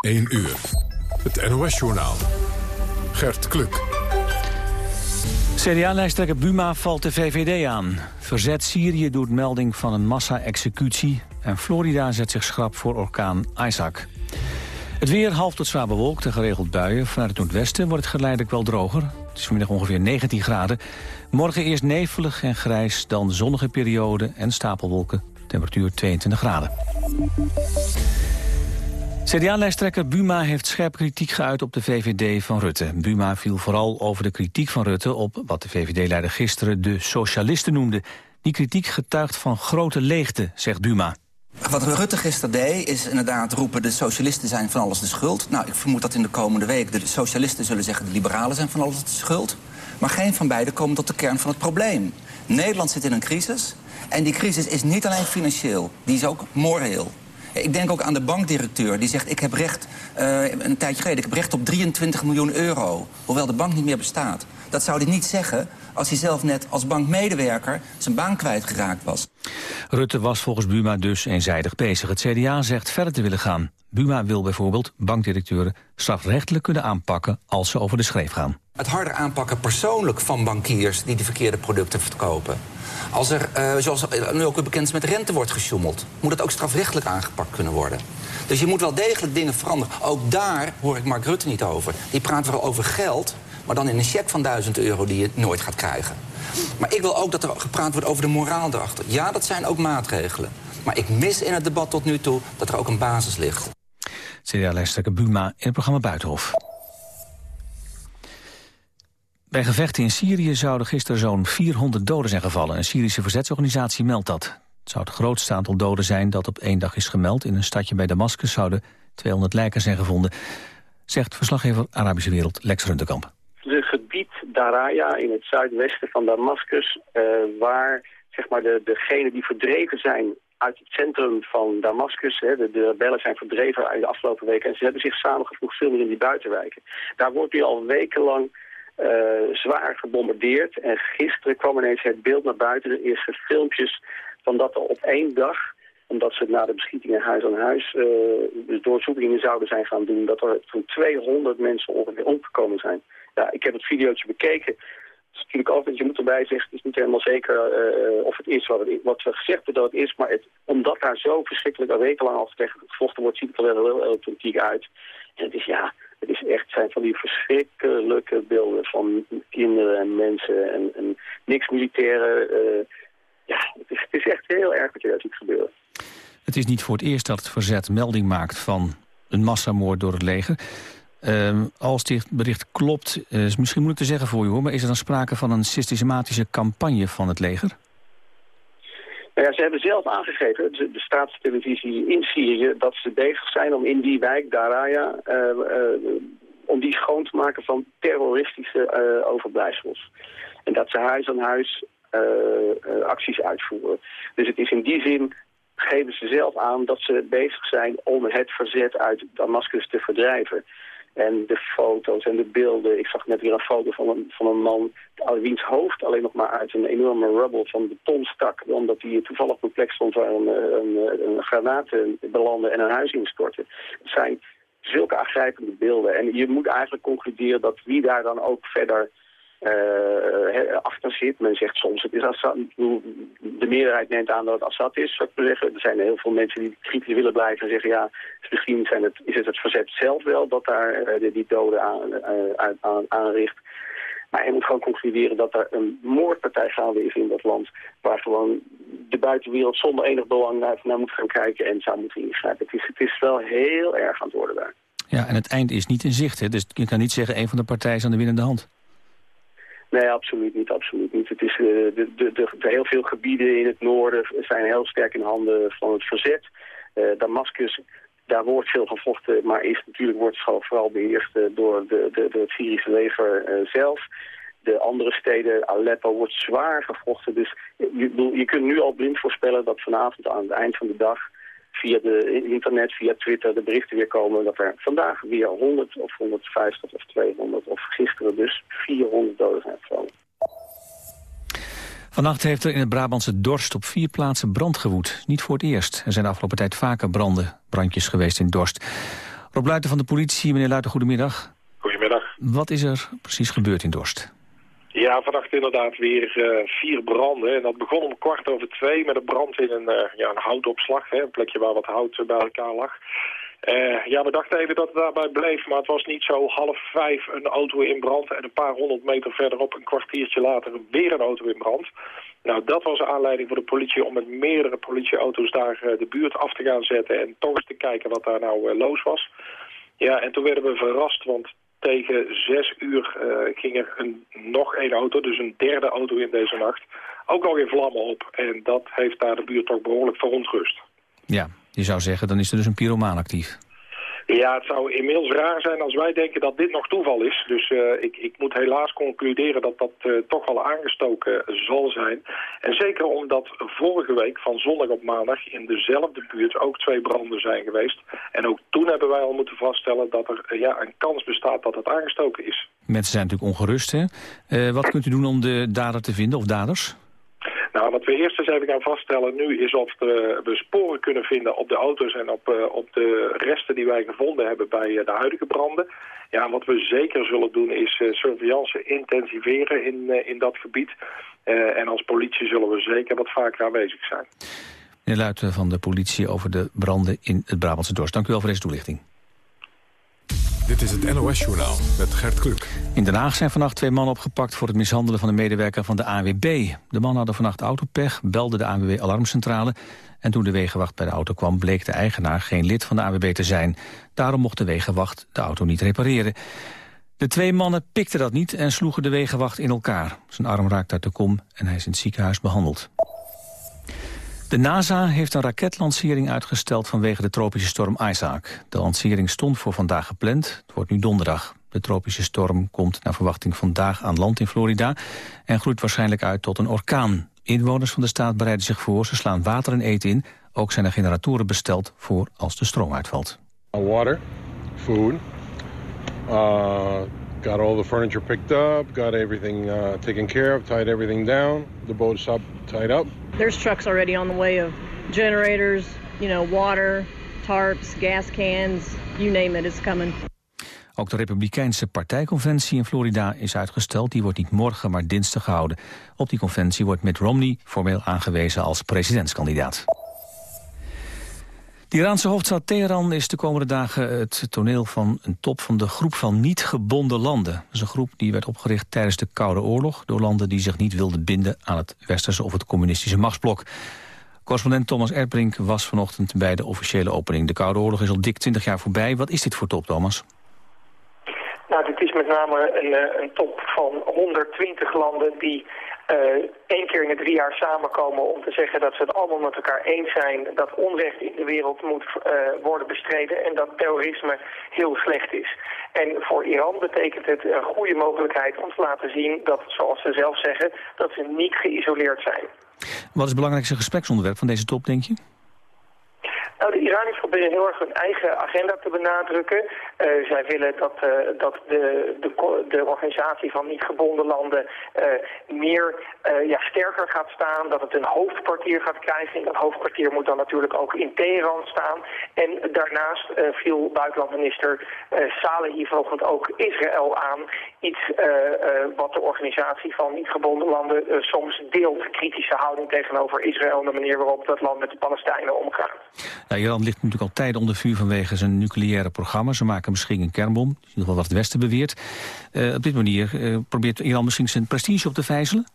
1 uur. Het NOS-journaal. Gert Kluk. CDA-lijsttrekker Buma valt de VVD aan. Verzet Syrië doet melding van een massa-executie... en Florida zet zich schrap voor orkaan Isaac. Het weer half tot zwaar bewolkt en geregeld buien. Vanuit het noordwesten wordt het geleidelijk wel droger. Het is vanmiddag ongeveer 19 graden. Morgen eerst nevelig en grijs, dan zonnige periode en stapelwolken. Temperatuur 22 graden. CDA-lijsttrekker Buma heeft scherp kritiek geuit op de VVD van Rutte. Buma viel vooral over de kritiek van Rutte op wat de VVD-leider gisteren de socialisten noemde. Die kritiek getuigt van grote leegte, zegt Buma. Wat Rutte gisteren deed, is inderdaad roepen... de socialisten zijn van alles de schuld. Nou, ik vermoed dat in de komende week de socialisten zullen zeggen... de liberalen zijn van alles de schuld. Maar geen van beiden komen tot de kern van het probleem. Nederland zit in een crisis. En die crisis is niet alleen financieel, die is ook moreel. Ik denk ook aan de bankdirecteur die zegt... ik heb recht, uh, een tijdje geleden, ik heb recht op 23 miljoen euro. Hoewel de bank niet meer bestaat. Dat zou hij niet zeggen als hij zelf net als bankmedewerker zijn baan kwijtgeraakt was. Rutte was volgens Buma dus eenzijdig bezig. Het CDA zegt verder te willen gaan. Buma wil bijvoorbeeld bankdirecteuren strafrechtelijk kunnen aanpakken als ze over de schreef gaan. Het harder aanpakken persoonlijk van bankiers die de verkeerde producten verkopen. Als er, uh, zoals nu ook weer bekend is, met rente wordt gesjoemeld... moet het ook strafrechtelijk aangepakt kunnen worden. Dus je moet wel degelijk dingen veranderen. Ook daar hoor ik Mark Rutte niet over. Die praat wel over geld, maar dan in een cheque van 1000 euro... die je nooit gaat krijgen. Maar ik wil ook dat er gepraat wordt over de moraal erachter. Ja, dat zijn ook maatregelen. Maar ik mis in het debat tot nu toe dat er ook een basis ligt. CDA-lijsttrekker Buma in het programma Buitenhof. Bij gevechten in Syrië zouden gisteren zo'n 400 doden zijn gevallen. Een Syrische verzetsorganisatie meldt dat. Het zou het grootste aantal doden zijn dat op één dag is gemeld. In een stadje bij Damascus zouden 200 lijken zijn gevonden. Zegt verslaggever Arabische Wereld Lex Rundekamp. Het gebied Daraya in het zuidwesten van Damascus... Uh, waar zeg maar, de, degenen die verdreven zijn uit het centrum van Damascus. De, de, rebellen zijn verdreven uit de afgelopen weken. En ze hebben zich samengevoegd veel meer in die buitenwijken. Daar wordt nu al wekenlang uh, zwaar gebombardeerd. En gisteren kwam ineens het beeld naar buiten, de eerste filmpjes... van dat er op één dag, omdat ze na de beschietingen huis aan huis... Uh, doorzoekingen zouden zijn gaan doen... dat er zo'n 200 mensen ongeveer omgekomen zijn. Ja, ik heb het videootje bekeken. Het is natuurlijk altijd, je moet erbij zeggen, het is niet helemaal zeker uh, of het is wat, wat we gezegd hebben dat het is. Maar het, omdat daar zo verschrikkelijk al wekenlang al tegen gevochten wordt, ziet het er wel heel, politiek uit. En het is ja, het is echt, zijn van die verschrikkelijke beelden van kinderen en mensen en, en niks militairen. Uh, ja, het is, echt heel erg wat ziet gebeuren. Het is niet voor het eerst dat het verzet melding maakt van een massamoord door het leger. Uh, als dit bericht klopt, uh, is misschien moeilijk te zeggen voor u hoor... maar is er dan sprake van een systematische campagne van het leger? Nou ja, ze hebben zelf aangegeven, de, staatstelevisie in Syrië, dat ze bezig zijn om in die wijk, Daraya, uh, uh, om die schoon te maken van terroristische uh, overblijfsels. En dat ze huis aan huis acties uitvoeren. Dus het is in die zin, geven ze zelf aan dat ze bezig zijn om het verzet uit Damascus te verdrijven. En de foto's en de beelden. Ik zag net weer een foto van een, van een man wiens hoofd alleen nog maar uit een enorme rubble van beton stak. Omdat hij toevallig op een plek stond waar een, een, een granaat belandde en een huis instortte. Het zijn zulke aangrijpende beelden. En je moet eigenlijk concluderen dat wie daar dan ook verder uh, achter zit. Men zegt soms het is. De meerderheid neemt aan dat het Assad is, zou ik zeggen. Er zijn heel veel mensen die kritisch willen blijven en zeggen... ja, misschien zijn het, is het het verzet zelf wel dat daar uh, die doden aan, aan, aanricht. Maar je moet gewoon concluderen dat er een moordpartij gaande is in dat land... waar gewoon de buitenwereld zonder enig belang naar, naar moet gaan kijken en zou moeten ingrijpen. Het is, het is wel heel erg aan het worden daar. Ja, en het eind is niet in zicht, hè? dus je kan niet zeggen... een van de partijen is aan de winnende hand. Nee, absoluut niet, absoluut niet. Het is, uh, de, de, de, heel veel gebieden in het noorden zijn heel sterk in handen van het verzet. Uh, Damascus, daar wordt veel gevochten, maar is natuurlijk wordt het vooral beheerst uh, door de, de, de, het Syrische leger zelf. De andere steden, Aleppo, wordt zwaar gevochten. Dus je, je kunt nu al blind voorspellen dat vanavond aan het eind van de dag via de internet, via Twitter, de berichten weer komen dat er vandaag weer 100 of 150 of 200 of gisteren dus 400 doden zijn gevallen. Vannacht heeft er in het Brabantse Dorst op vier plaatsen brand gewoed. Niet voor het eerst. Er zijn de afgelopen tijd vaker branden, brandjes geweest in Dorst. Rob Luiten van de politie, meneer Luiten, goedemiddag. Goedemiddag. Wat is er precies gebeurd in Dorst? Ja, vannacht inderdaad weer uh, vier branden. En dat begon om kwart over twee met een brand in een, uh, ja, een houtopslag. Hè, een plekje waar wat hout bij elkaar lag. Uh, ja, we dachten even dat het daarbij bleef, maar het was niet zo. Half vijf een auto in brand en een paar honderd meter verderop, een kwartiertje later, weer een auto in brand. Nou, dat was de aanleiding voor de politie om met meerdere politieauto's daar de buurt af te gaan zetten en toch eens te kijken wat daar nou los was. Ja, en toen werden we verrast, want tegen zes uur uh, ging er een, nog één auto, dus een derde auto in deze nacht, ook nog in vlammen op. En dat heeft daar de buurt toch behoorlijk verontrust. Ja, je zou zeggen, dan is er dus een pyromaan actief. Ja, het zou inmiddels raar zijn als wij denken dat dit nog toeval is. Dus uh, ik, ik moet helaas concluderen dat dat uh, toch wel aangestoken zal zijn. En zeker omdat vorige week van zondag op maandag in dezelfde buurt ook twee branden zijn geweest. En ook toen hebben wij al moeten vaststellen dat er uh, ja, een kans bestaat dat het aangestoken is. Mensen zijn natuurlijk ongerust, hè? wat kunt u doen om de dader te vinden of daders? Nou, wat we eerst eens even gaan vaststellen nu is of we sporen kunnen vinden op de auto's en op, uh, op de resten die wij gevonden hebben bij uh, de huidige branden. Ja, wat we zeker zullen doen is uh, surveillance intensiveren in, in dat gebied. en als politie zullen we zeker wat vaker aanwezig zijn. Meneer Luiten van de politie over de branden in het Brabantse Dorst. Dank u wel voor deze toelichting. Dit is het NOS-journaal met Gert Kluk. In Den Haag zijn vannacht twee mannen opgepakt voor het mishandelen van een medewerker van de ANWB. De mannen hadden vannacht autopech, belden de ANWB-alarmcentrale... en toen de wegenwacht bij de auto kwam bleek de eigenaar geen lid van de ANWB te zijn. Daarom mocht de wegenwacht de auto niet repareren. De twee mannen pikten dat niet en sloegen de wegenwacht in elkaar. Zijn arm raakt uit de kom en hij is in het ziekenhuis behandeld. De NASA heeft een raketlancering uitgesteld vanwege de tropische storm Isaac. De lancering stond voor vandaag gepland. Het wordt nu donderdag. De tropische storm komt naar verwachting vandaag aan land in Florida... en groeit waarschijnlijk uit tot een orkaan. Inwoners van de staat bereiden zich voor. Ze slaan water en eten in. Ook zijn er generatoren besteld voor als de stroom uitvalt. Water, food, uh, got all the furniture picked up, got everything uh, taken care of, tied everything down. The boat is tied up. There's trucks already on the way of generators, you know, water, tarps, gas cans, you name it, it's coming. Ook de Republikeinse partijconventie in Florida is uitgesteld. Die wordt niet morgen, maar dinsdag gehouden. Op die conventie wordt Mitt Romney formeel aangewezen als presidentskandidaat. De Iraanse hoofdstad Teheran is de komende dagen het toneel van een top van de groep van niet gebonden landen. Dat is een groep die werd opgericht tijdens de Koude Oorlog door landen die zich niet wilden binden aan het westerse of het communistische machtsblok. Correspondent Thomas Erbrink was vanochtend bij de officiële opening. De Koude Oorlog is al dik 20 jaar voorbij. Wat is dit voor top, Thomas? Nou, dit is met name een, eh, een top van 120 landen die één keer in de drie jaar samenkomen om te zeggen dat ze het allemaal met elkaar eens zijn dat onrecht in de wereld moet uh, worden bestreden en dat terrorisme heel slecht is. En voor Iran betekent het een goede mogelijkheid om te laten zien dat, zoals ze zelf zeggen, dat ze niet geïsoleerd zijn. Wat is het belangrijkste gespreksonderwerp van deze top, denk je? Nou, de Iraniërs proberen heel erg hun eigen agenda te benadrukken. Uh, zij willen dat, uh, dat de, de, de, organisatie van niet gebonden landen uh, meer ja, sterker gaat staan. Dat het een hoofdkwartier gaat krijgen. En dat hoofdkwartier moet dan natuurlijk ook in Teheran staan. En daarnaast viel buitenlandminister Saleh hier vanochtend ook Israël aan. Iets wat de organisatie van niet gebonden landen soms deelt. Kritische houding tegenover Israël en de manier waarop dat land met de Palestijnen omgaat. Nou, Iran ligt natuurlijk al tijden onder vuur vanwege zijn nucleaire programma. Ze maken misschien een kernbom, in ieder geval wat het Westen beweert. Uh, op dit manier uh, probeert Iran misschien zijn prestige op te vijzelen?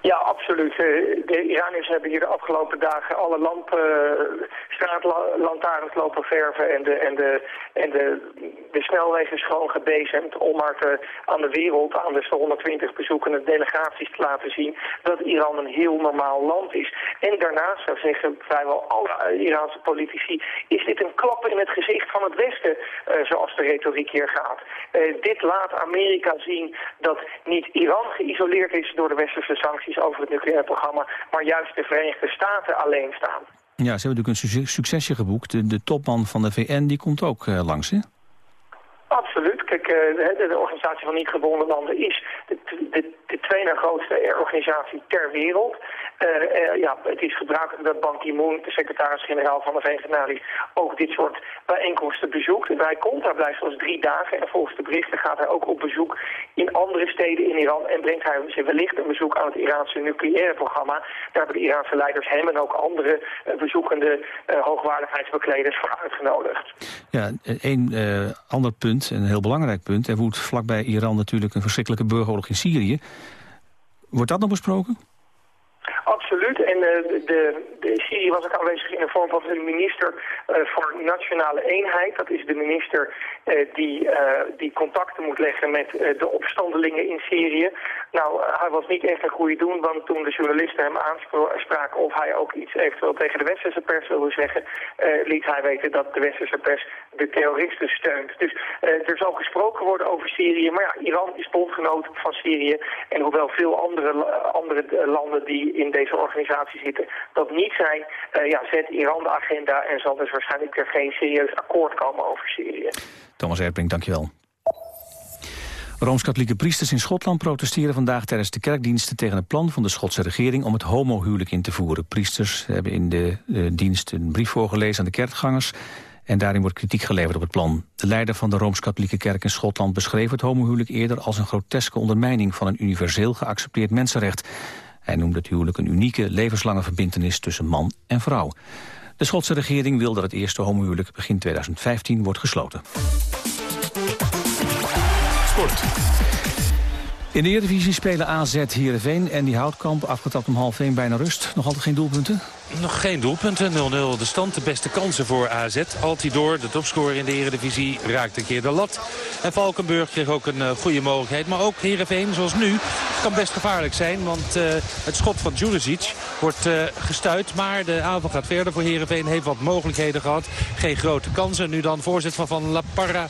Ja, absoluut. Eh, de Iraniërs hebben hier de afgelopen dagen alle lamp, uh, straatlantaarns lopen verven en de, en de, en de, de snelwegen schoon gebezemd om maar aan de wereld, aan de 120 bezoekende delegaties te laten zien dat Iran een heel normaal land is. En daarnaast, zou zeggen vrijwel alle Iraanse politici, is dit een klap in het gezicht van het Westen, uh, zoals de retoriek hier gaat. Uh, dit laat Amerika zien dat niet Iran geïsoleerd is door de westerse sancties over het nucleaire programma, maar juist de Verenigde Staten alleen staan. Ja, ze hebben natuurlijk een succesje geboekt. De, topman van de VN die komt ook uh, langs, hè? Absoluut. Kijk, uh, de, de, organisatie van niet gebonden landen is de tweede grootste organisatie ter wereld. Uh, ja, het is gebruikelijk dat Ban Ki-moon, de secretaris-generaal van de Verenigde Naties, ook dit soort bijeenkomsten bezoekt. Hij komt, hij blijft zoals drie dagen en volgens de berichten gaat hij ook op bezoek in andere steden in Iran en brengt hij wellicht een bezoek aan het Iraanse nucleaire programma. Daar hebben de Iraanse leiders hem en ook andere uh, bezoekende hoogwaardigheidsbekleders voor uitgenodigd. Ja, één ander punt, een heel belangrijk punt. Er woedt vlakbij Iran natuurlijk een verschrikkelijke burgeroorlog in Syrië. Wordt dat nog besproken? Absoluut. En uh, de, de Syrië was ook aanwezig in de vorm van een minister uh, voor Nationale Eenheid. Dat is de minister die, die contacten moet leggen met de opstandelingen in Syrië. Nou, hij was niet echt een goede doen, want toen de journalisten hem aanspraken of hij ook iets eventueel tegen de westerse pers wilde zeggen, liet hij weten dat de westerse pers de terroristen steunt. Dus er zal gesproken worden over Syrië. Maar ja, Iran is bondgenoot van Syrië. En hoewel veel andere, andere landen die in deze organisatie zitten dat niet zijn, ja, zet Iran de agenda en zal dus waarschijnlijk er geen serieus akkoord komen over Syrië. Thomas Erping, dankjewel. Rooms-katholieke priesters in Schotland protesteren vandaag tijdens de kerkdiensten tegen het plan van de Schotse regering om het homohuwelijk in te voeren. Priesters hebben in de uh, dienst een brief voorgelezen aan de kerkgangers en daarin wordt kritiek geleverd op het plan. De leider van de Rooms-Katholieke Kerk in Schotland beschreef het homohuwelijk eerder als een groteske ondermijning van een universeel geaccepteerd mensenrecht. Hij noemde het huwelijk een unieke levenslange verbintenis tussen man en vrouw. De Schotse regering wil dat het eerste homohuwelijk begin 2015 wordt gesloten. Sport. In de Eredivisie spelen AZ Heerenveen en die Houtkamp afgetapt om half 1 bijna rust. Nog altijd geen doelpunten? Nog geen doelpunten. 0-0 de stand. De beste kansen voor AZ. Altidoor, de topscorer in de Eredivisie, raakt een keer de lat. En Valkenburg kreeg ook een uh, goede mogelijkheid. Maar ook Heerenveen, zoals nu, kan best gevaarlijk zijn. Want uh, het schot van Djuricic wordt uh, gestuit. Maar de aanval gaat verder voor Heerenveen. Heeft wat mogelijkheden gehad. Geen grote kansen. Nu dan voorzet van Van La Parra.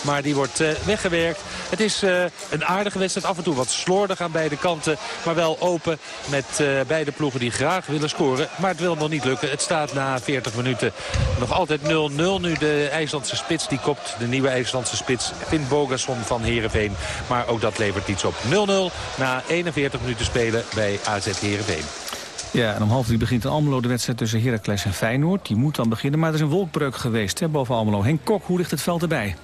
Maar die wordt weggewerkt. Het is een aardige wedstrijd. Af en toe wat slordig aan beide kanten. Maar wel open met beide ploegen die graag willen scoren. Maar het wil nog niet lukken. Het staat na 40 minuten nog altijd 0-0. Nu de IJslandse spits, die kopt de nieuwe IJslandse spits Finn Bogason van Heerenveen. Maar ook dat levert iets op. 0-0 na 41 minuten spelen bij AZ Heerenveen. Ja, en om half drie begint in Almelo de wedstrijd tussen Heracles en Feyenoord. Die moet dan beginnen, maar er is een wolkbreuk geweest hè, boven Almelo. Henk Kok, hoe ligt het veld erbij?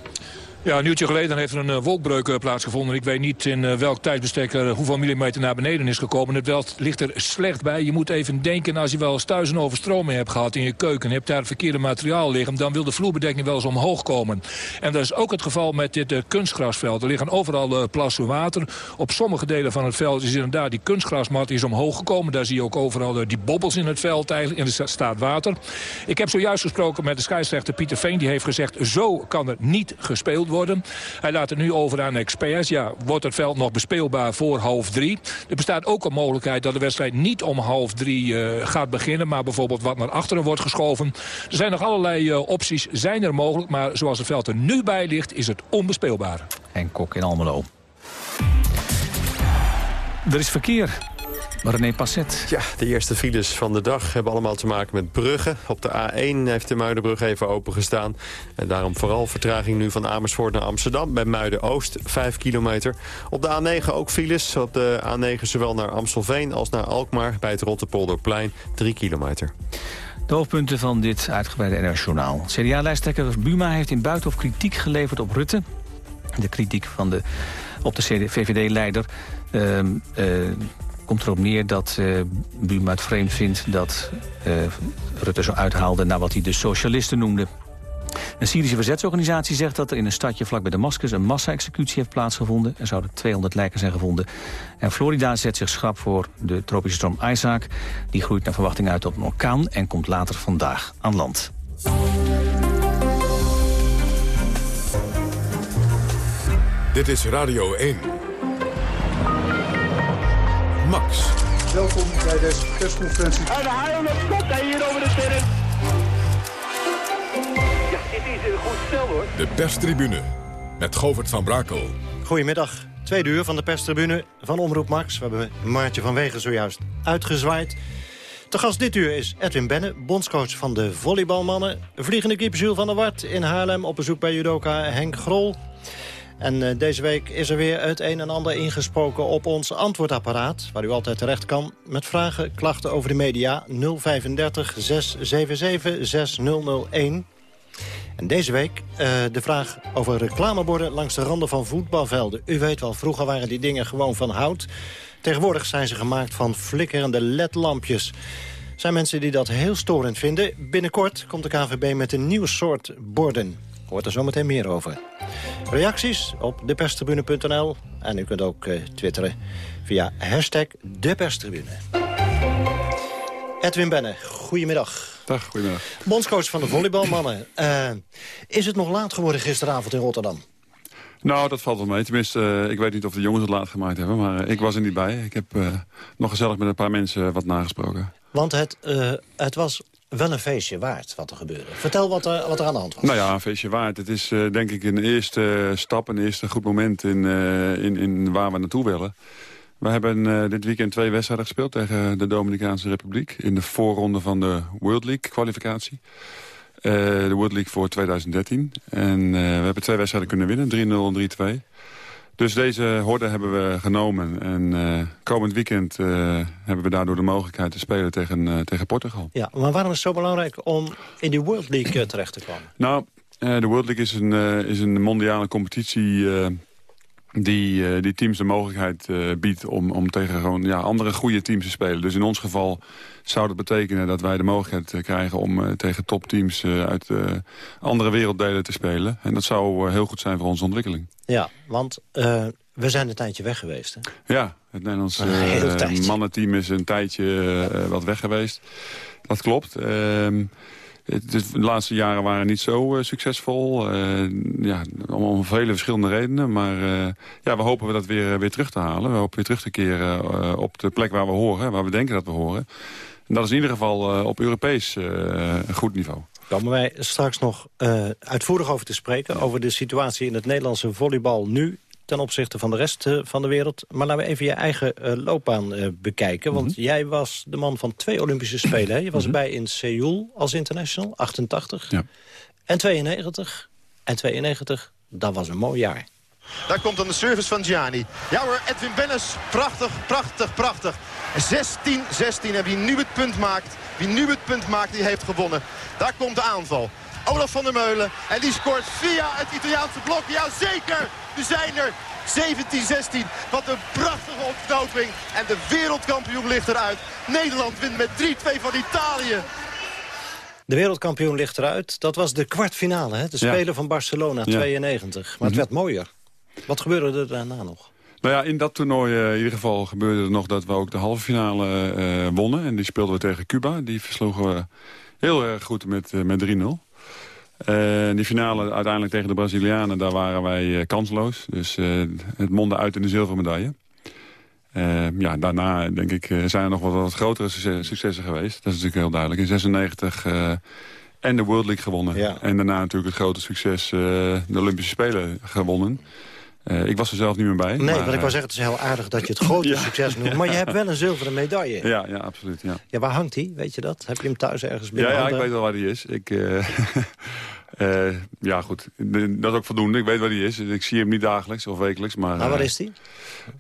Ja, een uurtje geleden heeft er een uh, wolkbreuk uh, plaatsgevonden. Ik weet niet in uh, welk tijdsbestek er hoeveel millimeter naar beneden is gekomen. Het veld ligt er slecht bij. Je moet even denken als je wel eens thuis een overstroming hebt gehad in je keuken. En hebt daar verkeerde materiaal liggen. Dan wil de vloerbedekking wel eens omhoog komen. En dat is ook het geval met dit kunstgrasveld. Er liggen overal plassen water. Op sommige delen van het veld is inderdaad die kunstgrasmat is omhoog gekomen. Daar zie je ook overal die bobbels in het veld eigenlijk. En er staat water. Ik heb zojuist gesproken met de scheidsrechter Pieter Veen. Die heeft gezegd zo kan er niet gespeeld worden Hij laat het nu over aan experts. Ja, wordt het veld nog bespeelbaar voor half drie? Er bestaat ook een mogelijkheid dat de wedstrijd niet om half drie uh, gaat beginnen... maar bijvoorbeeld wat naar achteren wordt geschoven. Er zijn nog allerlei uh, opties, zijn er mogelijk... maar zoals het veld er nu bij ligt, is het onbespeelbaar. En Kok in Almelo. Er is verkeer. René Passet. Ja, de eerste files van de dag hebben allemaal te maken met bruggen. Op de A1 heeft de Muidenbrug even opengestaan. En daarom vooral vertraging nu van Amersfoort naar Amsterdam... bij Muiden-Oost, 5 kilometer. Op de A9 ook files. Op de A9 zowel naar Amstelveen als naar Alkmaar... bij het Rotterpolderplein, 3 kilometer. De hoofdpunten van dit uitgebreide NRS Journaal. CDA-lijsttrekker Buma heeft in Buitenhof kritiek geleverd op Rutte. De kritiek van de, op de VVD-leider... Uh, uh, komt erop neer dat uh, Buma het vreemd vindt dat uh, Rutte zo uithaalde naar wat hij de socialisten noemde. Een Syrische verzetsorganisatie zegt dat er in een stadje vlak bij Damascus een massa-executie heeft plaatsgevonden. Er zouden 200 lijken zijn gevonden. En Florida zet zich schrap voor de tropische storm Isaac. Die groeit naar verwachting uit tot een orkaan en komt later vandaag aan land. Dit is Radio 1. Max. Welkom bij deze persconferentie. En de haal komt hij hier over de terrein. Ja, dit is een goed stel hoor. De perstribune met Govert van Brakel. Goedemiddag. Tweede uur van de perstribune van Omroep Max. We hebben Maartje van Wegen zojuist uitgezwaaid. Te gast dit uur is Edwin Benne, bondscoach van de volleybalmannen. Vliegende kip Jules van der Wart in Haarlem op bezoek bij judoka Henk Grol. En eh, deze week is er weer het een en ander ingesproken op ons antwoordapparaat... waar u altijd terecht kan met vragen, klachten over de media 035 677 6001. En deze week uh, de vraag over reclameborden langs de randen van voetbalvelden. U weet wel, vroeger waren die dingen gewoon van hout. Tegenwoordig zijn ze gemaakt van flikkerende ledlampjes. Er zijn mensen die dat heel storend vinden. Binnenkort komt de KVB met een nieuw soort borden. Hoort er zometeen meer over. Reacties op deperstribune.nl. En u kunt ook uh, twitteren via hashtag deperstribune. Edwin Benne, goedemiddag. Dag, goedemiddag. Bondscoach van de volleybalmannen. Uh, is het nog laat geworden gisteravond in Rotterdam? Nou, dat valt wel mee. Tenminste, uh, ik weet niet of de jongens het laat gemaakt hebben. Maar uh, ik was er niet bij. Ik heb nog gezellig met een paar mensen wat nagesproken. Want het, het was wel een feestje waard wat er gebeurde. Vertel wat er, wat er aan de hand was. Nou ja, een feestje waard. Het is uh, denk ik een eerste stap, een eerste goed moment in, uh, in, in waar we naartoe willen. We hebben uh, dit weekend twee wedstrijden gespeeld tegen de Dominicaanse Republiek... in de voorronde van de World League kwalificatie. de World League voor 2013. En we hebben twee wedstrijden kunnen winnen, 3-0 en 3-2. Dus deze horde hebben we genomen. En uh, komend weekend uh, hebben we daardoor de mogelijkheid te spelen tegen, uh, tegen Portugal. Ja, maar waarom is het zo belangrijk om in die World League terecht te komen? Nou, de World League is een, is een mondiale competitie die, die teams de mogelijkheid biedt om, om tegen gewoon, ja, andere goede teams te spelen. Dus in ons geval zou dat betekenen dat wij de mogelijkheid krijgen om tegen topteams uit andere werelddelen te spelen. En dat zou heel goed zijn voor onze ontwikkeling. Ja, want we zijn een tijdje weg geweest. Hè? Ja, het Nederlandse uh, mannenteam is een tijdje uh, wat weg geweest. Dat klopt. Ehm, de laatste jaren waren niet zo succesvol. ja, om, om, vele verschillende redenen. Maar ja, we hopen dat weer, weer terug te halen. We hopen weer terug te keren op de plek waar we horen. Waar we denken dat we horen. En dat is in ieder geval op Europees een goed niveau komen wij straks nog uh, uitvoerig over te spreken... over de situatie in het Nederlandse volleybal nu ten opzichte van de rest van de wereld. Maar laten we even je eigen uh, loopbaan bekijken. Want mm -hmm. jij was de man van twee Olympische Spelen. Hè? Je was mm -hmm. bij in Seoul als international, 88. Ja. En 92. En 92, dat was een mooi jaar. Daar komt dan de service van Gianni. Ja hoor, Edwin Bennis. Prachtig, prachtig, prachtig. 16-16 en wie nu het punt maakt, wie nu het punt maakt, die heeft gewonnen. Daar komt de aanval. Olaf van der Meulen. En die scoort via het Italiaanse blok. Ja, zeker. We zijn er. 17-16. Wat een prachtige ontknoping. En de wereldkampioen ligt eruit. Nederland wint met 3-2 van Italië. De wereldkampioen ligt eruit. Dat was de kwartfinale, hè? de Spelen ja. van Barcelona 92. Maar het mm -hmm. werd mooier. Wat gebeurde er daarna nog? Nou ja, in dat toernooi uh, in ieder geval gebeurde er nog dat we ook de halve finale uh, wonnen. En die speelden we tegen Cuba. Die versloegen we heel erg goed met, uh, met 3-0. die finale uiteindelijk tegen de Brazilianen, daar waren wij kansloos. Dus het mondde uit in de zilveren medaille. ja, daarna denk ik zijn er nog wat, wat grotere successen geweest. Dat is natuurlijk heel duidelijk. In 96 en de World League gewonnen. Ja. En daarna natuurlijk het grote succes de Olympische Spelen gewonnen. Uh, ik was er zelf niet meer bij. Nee, maar, want ik wou zeggen, het is heel aardig dat je het grote ja. succes noemt. Maar je hebt wel een zilveren medaille. Ja, ja absoluut. Ja. ja, waar hangt die? Weet je dat? Heb je hem thuis ergens binnen? Ja, ja ik weet wel waar die is. Ik, uh, uh, ja, goed. Dat is ook voldoende. Ik weet waar die is. Ik zie hem niet dagelijks of wekelijks. Maar, nou, waar is die?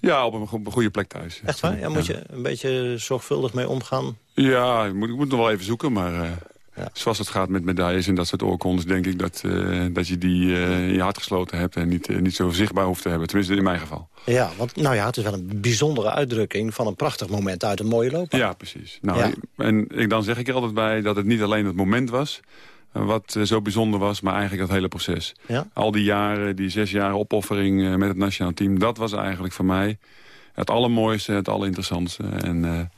Ja, op een, op een goede plek thuis. Echt waar? Ja, moet je een beetje zorgvuldig mee omgaan? Ja, ik moet, ik moet nog wel even zoeken, maar... Ja. Zoals het gaat met medailles en dat soort oorkondes... denk ik dat, uh, dat je die uh, in je hart gesloten hebt... en niet, uh, niet zo zichtbaar hoeft te hebben. Tenminste, in mijn geval. Ja, want nou ja, het is wel een bijzondere uitdrukking... van een prachtig moment uit een mooie loopbaan. Ja, precies. Nou, ja. En ik, dan zeg ik er altijd bij dat het niet alleen het moment was... wat zo bijzonder was, maar eigenlijk het hele proces. Ja? Al die jaren, die zes jaar opoffering met het nationaal team... dat was eigenlijk voor mij het allermooiste, het allerinteressantste. En...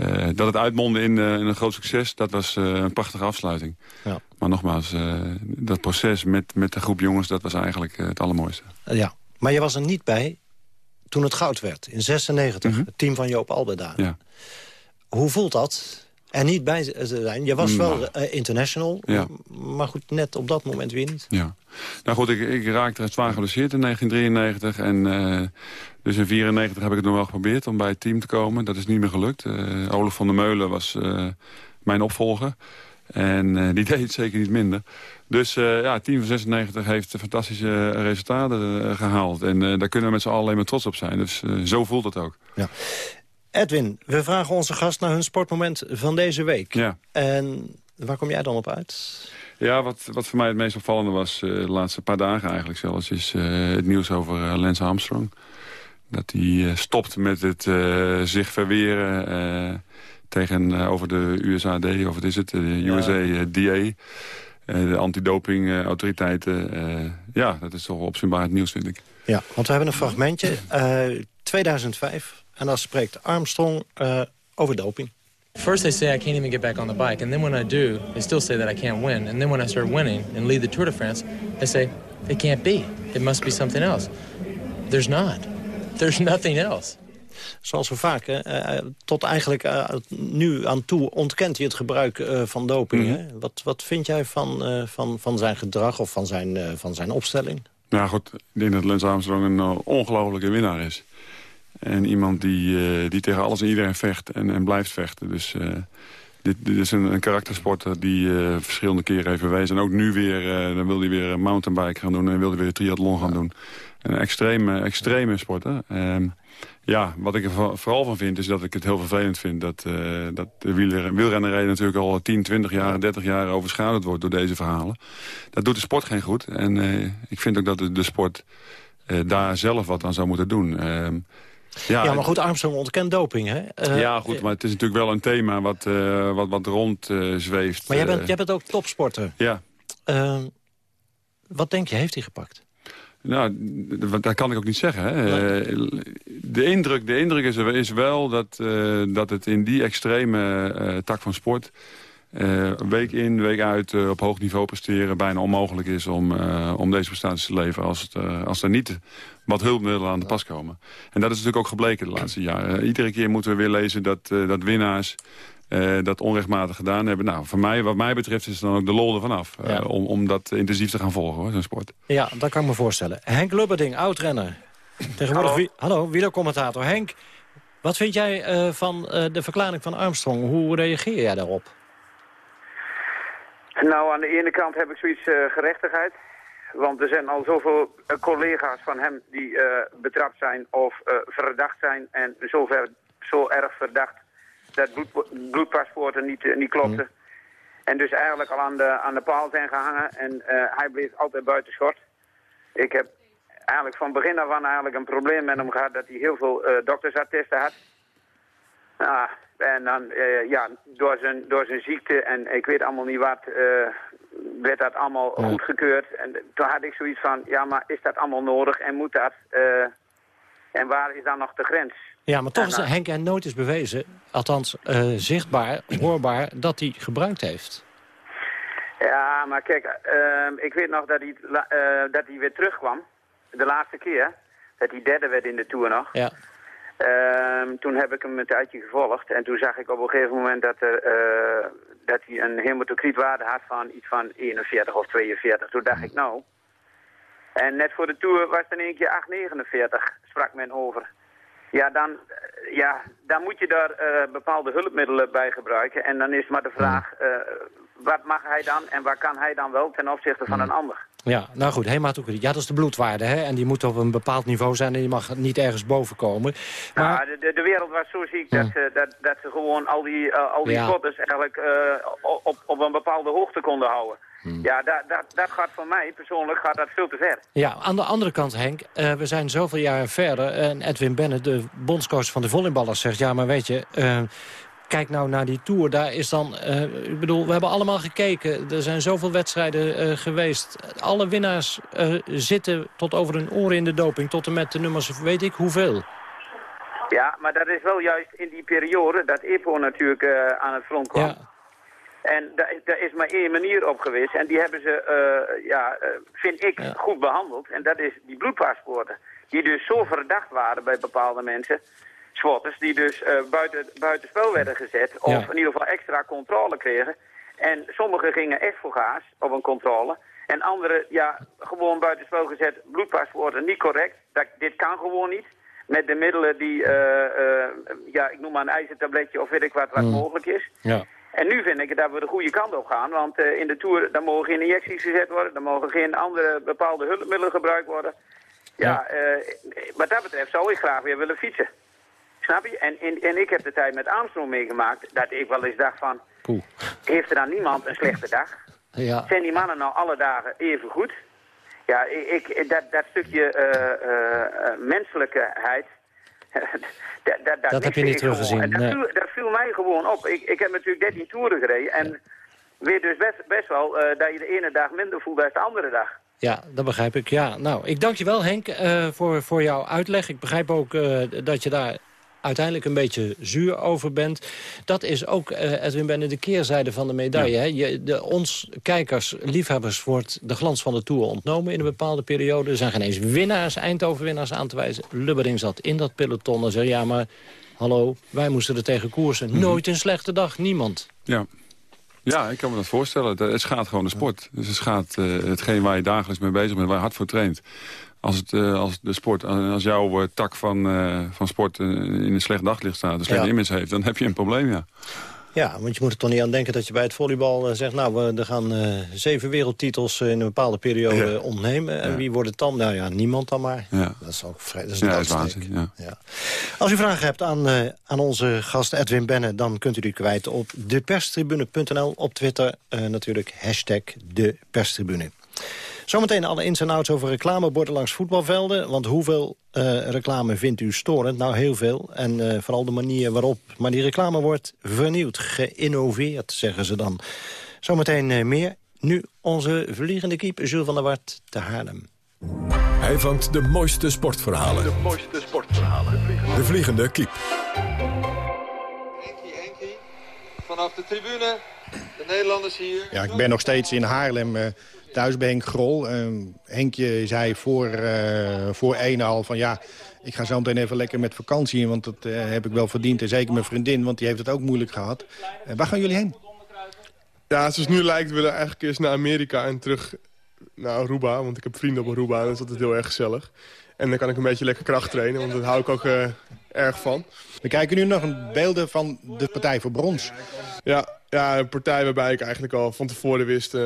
Uh, dat het uitmondde in, uh, in, een groot succes, dat was uh, een prachtige afsluiting. Ja. Maar nogmaals, dat proces met, met de groep jongens, dat was eigenlijk het allermooiste. Ja, maar je was er niet bij toen het goud werd, in 96, mm -hmm. het team van Joop Albeda. Ja. Hoe voelt dat? Er niet bij zijn. Je was wel nou. international, ja. maar goed, net op dat moment weer niet. Ja. Nou goed, ik, ik raakte zwaar geblesseerd in 1993 en... Dus in 1994 heb ik het nog wel geprobeerd om bij het team te komen. Dat is niet meer gelukt. Uh, Olaf van der Meulen was mijn opvolger. En eh, die deed het zeker niet minder. Dus eh, ja, team van 96 heeft fantastische resultaten eh, gehaald. En daar kunnen we met z'n allen alleen maar trots op zijn. Dus zo voelt het ook. Ja. Edwin, we vragen onze gast naar hun sportmoment van deze week. Ja. En waar kom jij dan op uit? Ja, wat, wat voor mij het meest opvallende was, de laatste paar dagen eigenlijk zelfs... is het nieuws over Lance Armstrong. Dat hij stopt met het zich verweren tegen, over de USAD, of wat is het, de USA. DA. de antidoping-autoriteiten. ja, dat is toch opzienbaar het nieuws, vind ik. Ja, want we hebben een fragmentje. 2005. En dan spreekt Armstrong over doping. First they say I can't even get back on the bike. And then when I do, they still say that I can't win. And then when I start winning and lead the Tour de France, they say, it can't be. It must be something else. There's not. There's nothing else. Zoals zo vaak, uh, tot eigenlijk uh, nu aan toe ontkent hij het gebruik uh, van doping. Mm -hmm. wat, wat vind jij van, van, van zijn gedrag of van zijn, van zijn opstelling? Nou goed, ik denk dat Lance Armstrong een ongelofelijke winnaar is. En iemand die, die tegen alles en iedereen vecht en, en blijft vechten. Dus dit, dit, is een, een karaktersporter die verschillende keren heeft bewezen. En ook nu weer, dan wil hij weer mountainbike gaan doen en wil hij weer triathlon gaan doen. Een extreme, extreme sporter. Ehm, ja, wat ik er vooral van vind is dat ik het heel vervelend vind... dat, dat de wielrennerij natuurlijk al 10, 20 jaar, 30 jaar overschaduwd wordt door deze verhalen. Dat doet de sport geen goed. En ik vind ook dat de, de sport daar zelf wat aan zou moeten doen. Ehm, ja, ja, maar goed, Armstrong ontkent doping, hè? ja, goed, maar het is natuurlijk wel een thema wat, wat, wat rond zweeft. Maar jij bent, jij bent ook topsporter. Ja. Ehm, wat denk je, heeft hij gepakt? Nou, dat kan ik ook niet zeggen. Hè. De, indruk, de indruk is, is wel dat, dat het in die extreme tak van sport... Uh, week in, week uit op hoog niveau presteren... bijna onmogelijk is om, om deze prestaties te leveren... als, het, als er niet wat hulpmiddelen aan de pas komen. En dat is natuurlijk ook gebleken de laatste jaren. iedere keer moeten we weer lezen dat, dat winnaars uh, dat onrechtmatig gedaan hebben. Nou, voor mij, wat mij betreft is dan ook de lol ervan af. Uh, om, om dat intensief te gaan volgen, zo'n sport. Ja, dat kan ik me voorstellen. Henk Lubberding, oud-renner. Tegenwoordig, hallo, hallo wielercommentator. Henk, wat vind jij uh, van de verklaring van Armstrong? Hoe reageer jij daarop? Nou, aan de ene kant heb ik zoiets gerechtigheid. Want er zijn al zoveel collega's van hem die betrapt zijn of verdacht zijn. En zover, zo erg verdacht dat bloed, bloedpaspoorten niet, eh, niet klopten. Mm. En dus eigenlijk al aan de, aan de paal zijn gehangen. En hij bleef altijd buiten schort. Ik heb eigenlijk van begin af aan eigenlijk een probleem met hem gehad... dat hij heel veel doktersattesten had. Ah, en dan, uh, ja, door zijn, door zijn ziekte en ik weet allemaal niet wat... werd dat allemaal ja. goedgekeurd. En toen had ik zoiets van, ja, maar is dat allemaal nodig en moet dat? en waar is dan nog de grens? Ja, maar toch is Henk en nooit is bewezen, althans zichtbaar, hoorbaar, dat hij gebruikt heeft. Ja, maar kijk, uh, ik weet nog dat hij, dat hij weer terugkwam, de laatste keer, dat hij derde werd in de Tour nog. Ja. Ehm, toen heb ik hem een tijdje gevolgd en toen zag ik op een gegeven moment dat, er, uh, dat hij een hematocrietwaarde had van iets van 41 of 42. Toen dacht ik, nou... En net voor de Tour was het in één keer 8,49, sprak men over. Ja, dan, eh, ja, dan moet je daar uh, bepaalde hulpmiddelen bij gebruiken. En dan is maar de vraag, wat mag hij dan en waar kan hij dan wel ten opzichte van een ander? Ja, nou goed, hematocriet. Ja, dat is de bloedwaarde, hè? En die moet op een bepaald niveau zijn en die mag niet ergens boven komen. Maar... Nou, de, de, wereld was zo ziek dat, ze, dat, dat ze gewoon al die, uh, al die ja. eigenlijk op, op een bepaalde hoogte konden houden. Hmm. Ja, dat, dat, dat gaat voor mij persoonlijk gaat dat veel te ver. Ja, aan de andere kant, Henk, uh, we zijn zoveel jaren verder. En Edwin Bennett, de bondscoach van de volleyballers, zegt... ja, maar weet je, uh, kijk nou naar die Tour. Daar is dan, uh, ik bedoel, we hebben allemaal gekeken. Er zijn zoveel wedstrijden geweest. Alle winnaars zitten tot over hun oren in de doping. Tot en met de nummers, weet ik hoeveel. Ja, maar dat is wel juist in die periode dat EPO natuurlijk aan het front kwam. Ja. En daar is maar één manier op geweest. En die hebben ze, ja, vind ik, ja. goed behandeld. En dat is die bloedpaspoorten. Die dus zo verdacht waren bij bepaalde mensen. Swotters, die dus uh, buiten, buiten spel werden gezet. Of ja. in ieder geval extra controle kregen. En sommigen gingen echt voor gaas op een controle. En anderen, ja, gewoon buitenspel gezet. Bloedpaspoorten niet correct. Dat, dit kan gewoon niet. Met de middelen die, ja, ik noem maar een ijzertabletje of weet ik wat, wat mm. mogelijk is. Ja. En nu vind ik dat we de goede kant op gaan, want in de Tour dan mogen geen injecties gezet worden, dan mogen geen andere bepaalde hulpmiddelen gebruikt worden. Ja, wat dat betreft zou ik graag weer willen fietsen. Snap je? En, en, en ik heb de tijd met Armstrong meegemaakt dat ik wel eens dacht van... Poeh. Heeft er dan niemand een slechte dag? Ja. Zijn die mannen nou alle dagen even goed? Ja, ik, ik- dat, dat stukje eh, eh, eh, menselijkheid... dat, dat, Dat heb miste je niet teruggezien, En Dat, nee. viel, dat viel mij gewoon op. Ik, ik heb natuurlijk 13 toeren gereden en weet dus best, best wel eh, dat je de ene dag minder voelt dan de andere dag. Ja, dat begrijp ik. Ja, nou, ik dank je wel, Henk, voor, voor jouw uitleg. Ik begrijp ook dat je daar uiteindelijk een beetje zuur over bent. Dat is ook, eh, Edwin Benne, de keerzijde van de medaille. Hè? Je, de, ons kijkers, liefhebbers, wordt de glans van de Tour ontnomen in een bepaalde periode. Er zijn geen eens winnaars, Eindhoven-winnaars aan te wijzen. Lubberding zat in dat peloton en zei, ja, maar hallo, wij moesten er tegen koersen. Nooit een slechte dag, niemand. Ja. Ja, ik kan me dat voorstellen. Het- schaadt gewoon de sport. Dus het schaadt eh, hetgeen waar je dagelijks mee bezig bent, waar je hard voor traint. Als, het, eh, als de sport, als jouw eh, tak van, eh, van sport eh, in een slecht daglicht staat, een slechte Ja. image heeft, dan heb je een probleem, ja. Ja, want je moet er toch niet aan denken dat je bij het volleybal eh, zegt... nou, we er gaan eh, zeven wereldtitels eh, in een bepaalde periode Ja. ontnemen. En Ja. wie wordt het dan? Nou ja, niemand dan maar. Ja. Dat is ook vrij, dat is Ja, een dat is doodsteek. waanzin, ja. Als u vragen hebt aan, eh, aan onze gast Edwin Benne... dan kunt u die kwijt op deperstribune.nl. Op Twitter eh, natuurlijk hashtag deperstribune. Zometeen alle ins en outs over reclameborden langs voetbalvelden. Want hoeveel eh, reclame vindt u storend? Nou, heel veel. En eh, vooral de manier waarop. Maar die reclame wordt vernieuwd, geïnnoveerd, zeggen ze dan. Zometeen eh, meer. Nu onze vliegende kiep, Jules van der Wart, te Haarlem. Hij vangt de mooiste sportverhalen. De mooiste sportverhalen. De vliegende kiep. Vanaf de tribune, de Nederlanders hier. Ja, ik ben nog steeds in Haarlem, eh, thuis bij Henk Grol. Eh, Henkje zei voor, eh voor één al van ja, ik ga zo meteen even lekker met vakantie in... want dat eh, heb ik wel verdiend. En zeker mijn vriendin, want die heeft het ook moeilijk gehad. Eh, waar gaan jullie heen? Ja, zoals nu lijkt willen we eigenlijk eerst naar Amerika en terug naar Aruba. Want ik heb vrienden op Aruba en dat is altijd heel erg gezellig. En dan kan ik een beetje lekker kracht trainen, want daar hou ik ook erg van. We kijken nu nog een beelden van de Partij voor Brons. Ja, ja, een partij waarbij ik eigenlijk al van tevoren wist...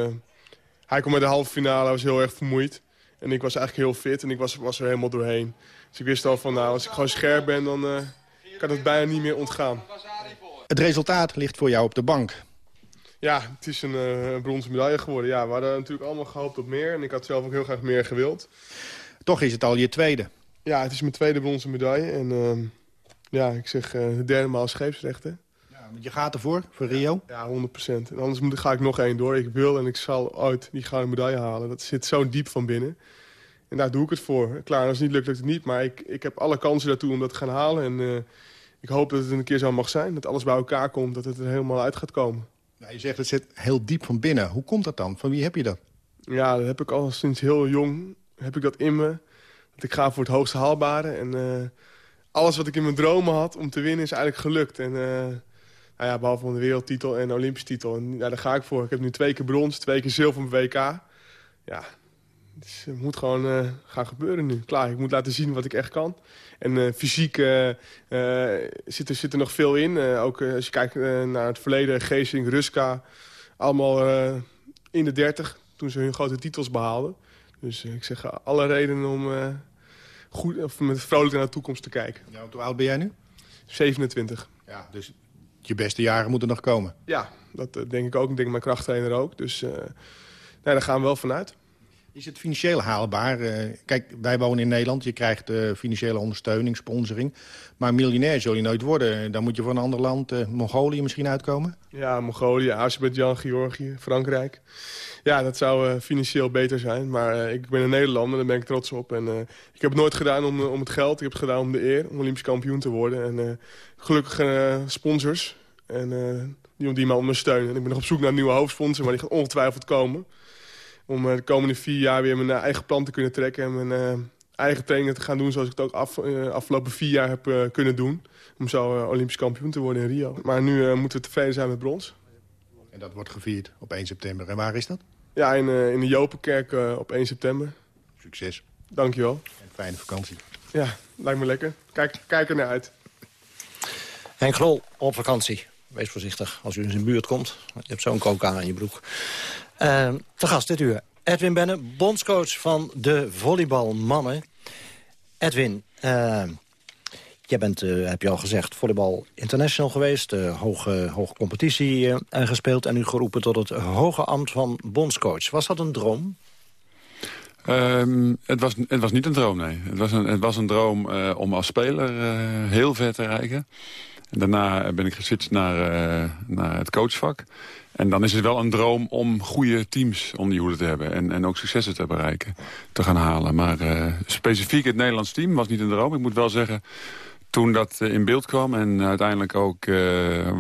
hij kwam met de halve finale, hij was heel erg vermoeid. En ik was eigenlijk heel fit en ik was, was er helemaal doorheen. Dus ik wist al van, nou, als ik gewoon scherp ben, dan eh, kan het bijna niet meer ontgaan. Het resultaat ligt voor jou op de bank. Ja, het is een eh, bronzen medaille geworden. Ja, we hadden natuurlijk allemaal gehoopt op meer. En ik had zelf ook heel graag meer gewild. Toch is het al je tweede. Ja, het is mijn tweede bronzen medaille. En ehm, ja, ik zeg eh, de derde maal scheepsrechten. Je gaat ervoor, voor Rio? Ja, 100% En anders moet, ga ik nog één door. Ik wil en ik zal ooit die gouden medaille halen. Dat zit zo diep van binnen. En daar doe ik het voor. Klaar, als het niet lukt, lukt het niet. Maar ik, ik heb alle kansen daartoe om dat te gaan halen. En eh, ik hoop dat het een keer zo mag zijn. Dat alles bij elkaar komt. Dat het er helemaal uit gaat komen. Ja, je zegt het zit heel diep van binnen. Hoe komt dat dan? Van wie heb je dat? Ja, dat heb ik al sinds heel jong. Heb ik dat in me. Dat ik ga voor het hoogste haalbare. En eh, alles wat ik in mijn dromen had om te winnen is eigenlijk gelukt. En eh, nou ja, behalve van de wereldtitel en de Olympische titel. En ja, daar ga ik voor. Ik heb nu twee keer brons, twee keer zilver op WK. Ja, dus het moet gewoon eh, gaan gebeuren nu. Klaar, ik moet laten zien wat ik echt kan. En eh, fysiek eh, zit, er, zit er nog veel in. Ook als je kijkt naar het verleden, Geesing, Ruska. Allemaal in de 30 toen ze hun grote titels behaalden. Dus ik zeg alle redenen om goed, of met vrolijk naar de toekomst te kijken. Ja, hoe oud ben jij nu? 27. Ja, dus je beste jaren moeten nog komen. Ja, dat eh, denk ik ook. Ik denk mijn krachttrainer ook. Dus nee, daar gaan we wel vanuit. Is het financieel haalbaar? Eh, kijk, wij wonen in Nederland. Je krijgt eh, financiële ondersteuning, sponsoring. Maar miljonair zul je nooit worden. Dan moet je voor een ander land, eh, Mongolië misschien uitkomen. Ja, Mongolië, Azerbeidzjan, Georgië, Frankrijk. Ja, dat zou financieel beter zijn. Maar ik ben een Nederlander, daar ben ik trots op. En, ik heb het nooit gedaan om, om het geld. Ik heb het gedaan om de eer, om Olympisch kampioen te worden. En gelukkig eh, sponsors en, die, die mij ondersteunen. En ik ben nog op zoek naar nieuwe hoofdsponsor, maar die gaat ongetwijfeld komen. Om eh, de komende vier jaar weer mijn eh, eigen plan te kunnen trekken... en mijn eh, eigen trainingen te gaan doen zoals ik het ook af, afgelopen vier jaar heb kunnen doen. Om zo Olympisch kampioen te worden in Rio. Maar nu eh, moeten we tevreden zijn met brons. En dat wordt gevierd op 1 september. En waar is dat? Ja, in, eh, in de Jopenkerk op 1 september. Succes. Dankjewel. En fijne vakantie. Ja, lijkt me lekker. Kijk, kijk er naar uit. Henk Grol op vakantie. wees voorzichtig als u in zijn buurt komt. Je hebt zo'n kookaan aan je broek. Uh, te gast dit uur. Edwin Benne, bondscoach van de volleybalmannen. Edwin, uh, jij bent, uh, heb je al gezegd, volleybal international geweest. Uh, hoge, hoge competitie gespeeld en nu geroepen tot het hoge ambt van bondscoach. Was dat een droom? Um, het, was, het was niet een droom, nee. Het was een, het was een droom om als speler heel ver te reiken. En daarna ben ik geswitcht naar, naar het coachvak. En dan is het wel een droom om goede teams om die hoede te hebben. En, en ook successen te bereiken, te gaan halen. Maar uh, specifiek het Nederlands team was niet een droom. Ik moet wel zeggen, toen dat uh, in beeld kwam en uiteindelijk ook uh,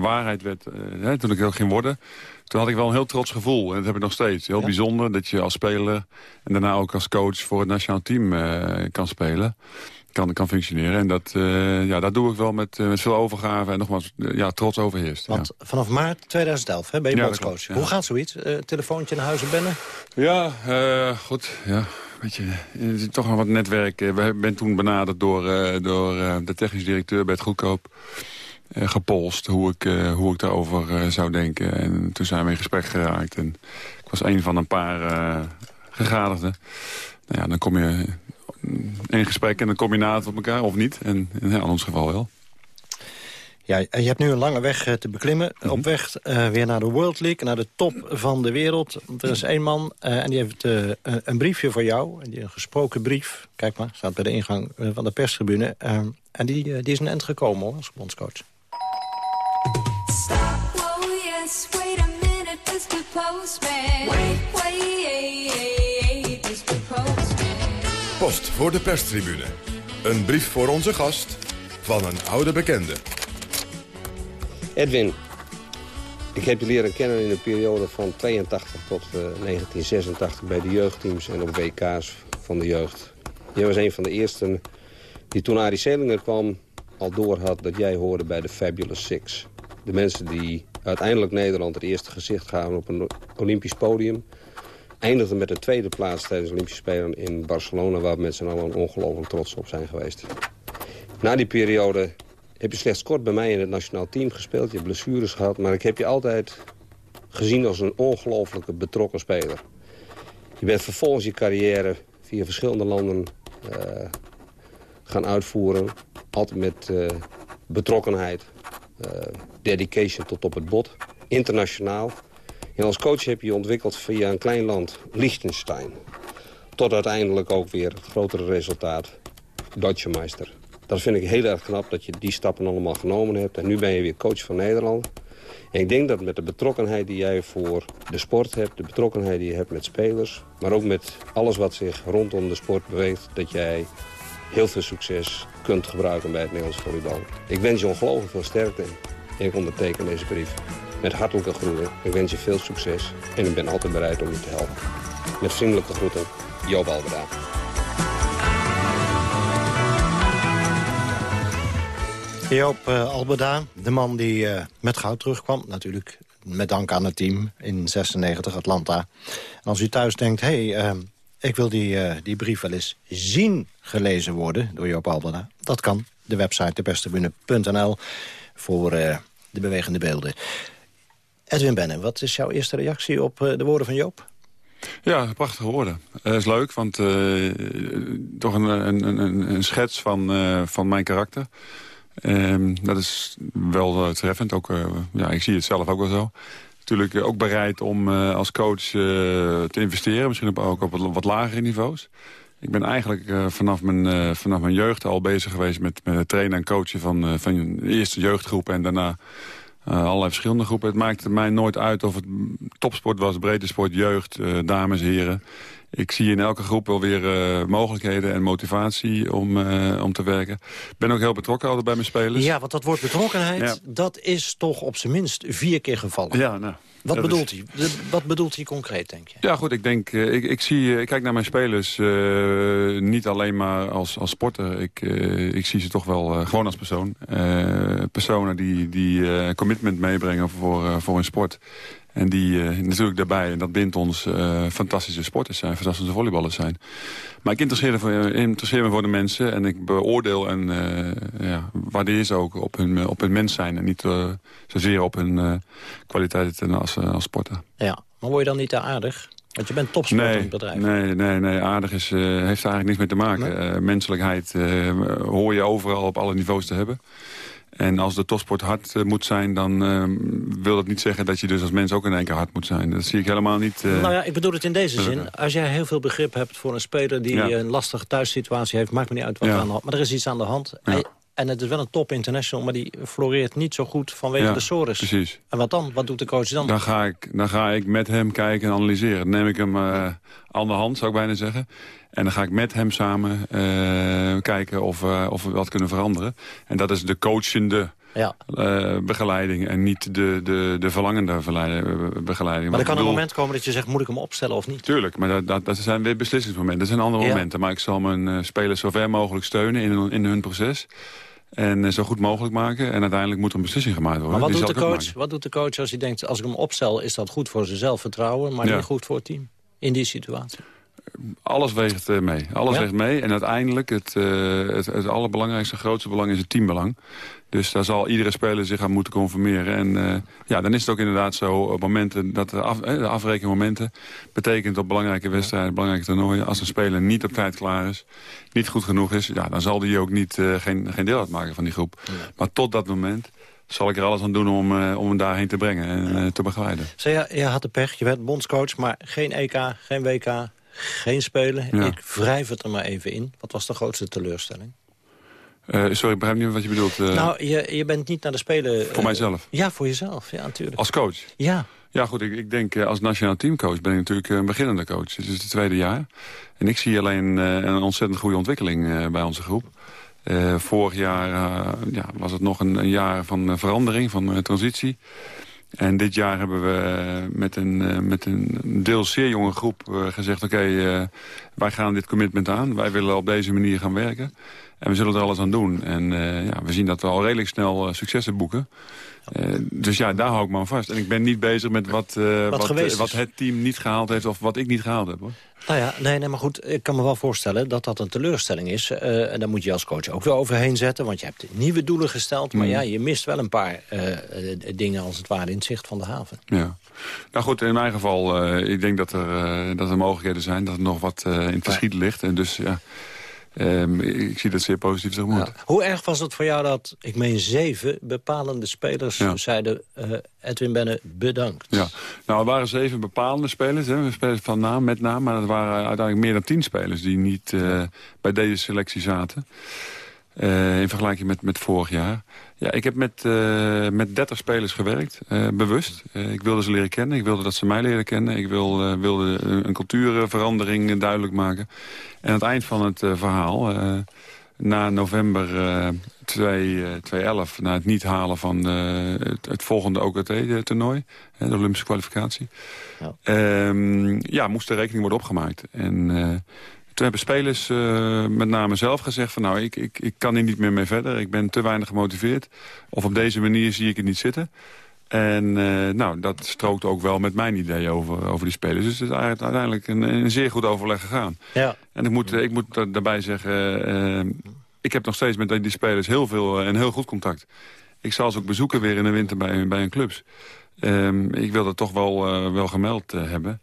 waarheid werd... Hè, toen ik ook ging worden, toen had ik wel een heel trots gevoel. En dat heb ik nog steeds. Heel ja? bijzonder dat je als speler en daarna ook als coach voor het nationaal team kan spelen kan, kan functioneren. En dat, uh, ja, dat doe ik wel met, uh, met veel overgave en nogmaals uh, ja, trots overheerst. Want ja. vanaf maart 2011 hè, ben je ja, bondscoach. Hoe gaat zoiets? telefoontje naar huis en binnen? Ja, goed. Ja. Weet je, toch wel wat netwerk. We ben toen benaderd door, door de technisch directeur Bert Goedkoop. gepolst hoe ik, hoe ik daarover zou denken. En toen zijn we in gesprek geraakt. En ik was een van een paar gegadigden. Nou ja, dan kom je in gesprek en een combinatie op elkaar, of niet. En in ons geval wel. Ja, je hebt nu een lange weg te beklimmen. Mm -hmm. Op weg uh, weer naar de World League, naar de top van de wereld. Er is één man uh, en die heeft uh, een briefje voor jou. Een gesproken brief. Kijk maar, staat bij de ingang van de perstribune. en die, die is een eind gekomen hoor, als bondscoach. Stop, oh yes, wait a minute, Mr. Postman. Wait, wait. Post voor de perstribune. Een brief voor onze gast van een oude bekende. Edwin, ik heb je leren kennen in de periode van 82 tot uh, 1986 bij de jeugdteams en op WK's van de jeugd. Jij was een van de eersten die toen Arie Selinger kwam al door had dat jij hoorde bij de Fabulous Six. De mensen die uiteindelijk Nederland het eerste gezicht gaven op een Olympisch podium eindigde met de tweede plaats tijdens de Olympische Spelen in Barcelona... waar we met z'n allen ongelooflijk trots op zijn geweest. Na die periode heb je slechts kort bij mij in het nationaal team gespeeld. Je hebt blessures gehad, maar ik heb je altijd gezien als een ongelooflijke betrokken speler. Je bent vervolgens je carrière via verschillende landen uh, gaan uitvoeren. Altijd met uh, betrokkenheid, uh, dedication tot op het bot. Internationaal. En als coach heb je ontwikkeld via een klein land, Liechtenstein. Tot uiteindelijk ook weer het grotere resultaat, Deutsche Meister. Dat vind ik heel erg knap dat je die stappen allemaal genomen hebt. En nu ben je weer coach van Nederland. En ik denk dat met de betrokkenheid die jij voor de sport hebt... de betrokkenheid die je hebt met spelers... maar ook met alles wat zich rondom de sport beweegt... dat jij heel veel succes kunt gebruiken bij het Nederlands volleybal. Ik wens je ongelooflijk veel sterkte en ik onderteken deze brief. Met hartelijke groeten. Ik wens je veel succes en ik ben altijd bereid om je te helpen. Met vriendelijke groeten, Joop Albeda. Joop uh, Albeda, de man die uh, met goud terugkwam. Natuurlijk met dank aan het team in 96 Atlanta. Als u thuis denkt, hé, hey, uh, ik wil die, die brief wel eens zien gelezen worden door Joop Albeda. Dat kan. De website debestebune.nl voor de bewegende beelden. Edwin Benne, wat is jouw eerste reactie op uh, de woorden van Joop? Ja, prachtige woorden. Dat uh, is leuk, want uh, toch een, een, een, schets van, van mijn karakter. Ehm, dat is wel treffend. Ook, ja, ik zie het zelf ook wel zo. Natuurlijk ook bereid om als coach te investeren. Misschien ook op wat, lagere niveaus. Ik ben eigenlijk vanaf, mijn, vanaf mijn jeugd al bezig geweest met, met trainen en coachen van, van de eerste jeugdgroep en daarna uh, allerlei verschillende groepen. Het maakte mij nooit uit of het topsport was, breedte sport, jeugd, uh, dames, heren. Ik zie in elke groep wel weer uh, mogelijkheden en motivatie om, om te werken. Ik ben ook heel betrokken altijd bij mijn spelers. Ja, want dat woord betrokkenheid, ja. dat is toch op zijn minst vier keer gevallen. Ja, nou, wat bedoelt, is... hij? wat bedoelt hij concreet, denk je? Ja, goed, ik denk, ik, ik, zie, ik kijk naar mijn spelers uh, niet alleen maar als, als sporter. Ik, uh, ik zie ze toch wel uh, gewoon als persoon. personen die, die commitment meebrengen voor, voor hun sport. En die natuurlijk daarbij, en dat bindt ons, fantastische sporters zijn, fantastische volleyballers zijn. Maar ik interesseer, voor, interesseer me voor de mensen en ik beoordeel en uh, ja, waardeer ze ook op hun, op hun mens zijn. En niet zozeer op hun kwaliteit als, als sporter. Ja, maar word je dan niet te aardig? Want je bent topsporter nee, in het bedrijf. Nee, nee, nee. aardig is, heeft er eigenlijk niks mee te maken. menselijkheid hoor je overal op alle niveaus te hebben. En als de topsport hard uh, moet zijn, dan uh, wil dat niet zeggen dat je dus als mens ook in één keer hard moet zijn. Dat zie ik helemaal niet. Uh... Nou ja, ik bedoel het in deze zin. Als jij heel veel begrip hebt voor een speler die ja. een lastige thuissituatie heeft, maakt me niet uit wat ja. er aan de hand Maar er is iets aan de hand. Ja. En, en het is wel een top international, maar die floreert niet zo goed vanwege de sores. precies. En wat dan? Wat doet de coach dan? Dan ga ik, dan ga ik met hem kijken en analyseren. Dan neem ik hem aan de hand, zou ik bijna zeggen. En dan ga ik met hem samen uh, kijken of, uh, of we wat kunnen veranderen. En dat is de coachende ja. uh, begeleiding en niet de, de, de verlangende begeleiding. Maar er kan bedoel... een moment komen dat je zegt, moet ik hem opstellen of niet? Tuurlijk, maar dat, dat, dat zijn weer beslissingsmomenten. Dat zijn andere ja. momenten. Maar ik zal mijn spelers zo ver mogelijk steunen in, in hun proces. En zo goed mogelijk maken. En uiteindelijk moet er een beslissing gemaakt worden. Maar wat, doet de, coach, wat doet de coach als hij denkt... als ik hem opstel, is dat goed voor zijn zelfvertrouwen... maar ja. niet goed voor het team in die situatie? Alles weegt uh, mee. Alles ja? weegt mee. En uiteindelijk, het, uh, het, het allerbelangrijkste, grootste belang is het teambelang. Dus daar zal iedere speler zich aan moeten conformeren. En uh, ja, dan is het ook inderdaad zo op momenten dat de, af, de afrekenmomenten betekent op belangrijke wedstrijden, belangrijke toernooien, als een speler niet op tijd klaar is, niet goed genoeg is, ja, dan zal die ook niet, geen, geen deel uitmaken van die groep. Ja. Maar tot dat moment zal ik er alles aan doen om, uh, om hem daarheen te brengen en uh, te begeleiden. Zo, ja, je had de pech, je werd bondscoach, maar geen EK, geen WK, geen Spelen. Ja. Ik wrijf het er maar even in. Wat was de grootste teleurstelling? Uh, sorry, ik begrijp niet wat je bedoelt. Nou, je, je bent niet naar de Spelen... Voor mijzelf? Ja, voor jezelf, ja, natuurlijk. Als coach? Ja. Ja, goed, ik, ik denk als nationaal teamcoach ben ik natuurlijk een beginnende coach. Het is het tweede jaar. En ik zie alleen een ontzettend goede ontwikkeling bij onze groep. Uh, vorig jaar uh, ja, was het nog een, een jaar van verandering, van transitie. En dit jaar hebben we met een, met een deel zeer jonge groep gezegd... oké, wij gaan dit commitment aan. Wij willen op deze manier gaan werken. En we zullen er alles aan doen. En ja, we zien dat we al redelijk snel successen boeken. Uh, dus ja, daar hou ik me aan vast. En ik ben niet bezig met wat, uh, wat, wat, wat, het team niet gehaald heeft... of wat ik niet gehaald heb. Hoor. Nou ja, nee, nee, maar goed, ik kan me wel voorstellen dat dat een teleurstelling is. Uh, en daar moet je als coach ook wel overheen zetten. Want je hebt nieuwe doelen gesteld. Maar mm. ja, je mist wel een paar dingen als het ware in het zicht van de haven. Ja. Nou goed, in mijn geval, ik denk dat er, dat er mogelijkheden zijn. Dat er nog wat in het verschiet ligt. En dus ja... Um, ik zie dat zeer positief tegemoet. Ja. Hoe erg was het voor jou dat, ik meen zeven bepalende spelers ja. zeiden... Uh, Edwin Benne, bedankt. Ja, nou er waren zeven bepalende spelers, hè, spelers van naam, met naam... maar er waren uiteindelijk meer dan tien spelers die niet uh, bij deze selectie zaten. Uh, in vergelijking met, met vorig jaar. Ja, ik heb met, uh, met 30 spelers gewerkt, uh, bewust. ik wilde ze leren kennen, ik wilde dat ze mij leren kennen. Ik wil, wilde een cultuurverandering duidelijk maken. En aan het eind van het verhaal, na november 2011... na het niet halen van het, het, volgende OKT-toernooi, de Olympische kwalificatie... Ja. Um, ja, moest de rekening worden opgemaakt. En toen hebben spelers uh, met name zelf gezegd van nou, ik, ik, ik kan hier niet meer mee verder. Ik ben te weinig gemotiveerd. Of op deze manier zie ik het niet zitten. En uh, nou, dat strookt ook wel met mijn idee over, over die spelers. Dus het is uiteindelijk een, een zeer goed overleg gegaan. Ja. En ik moet, ik moet daarbij zeggen, uh, ik heb nog steeds met die spelers heel veel en heel goed contact. Ik zal ze ook bezoeken weer in de winter bij, bij hun clubs. Um, ik wil dat toch wel, wel gemeld hebben.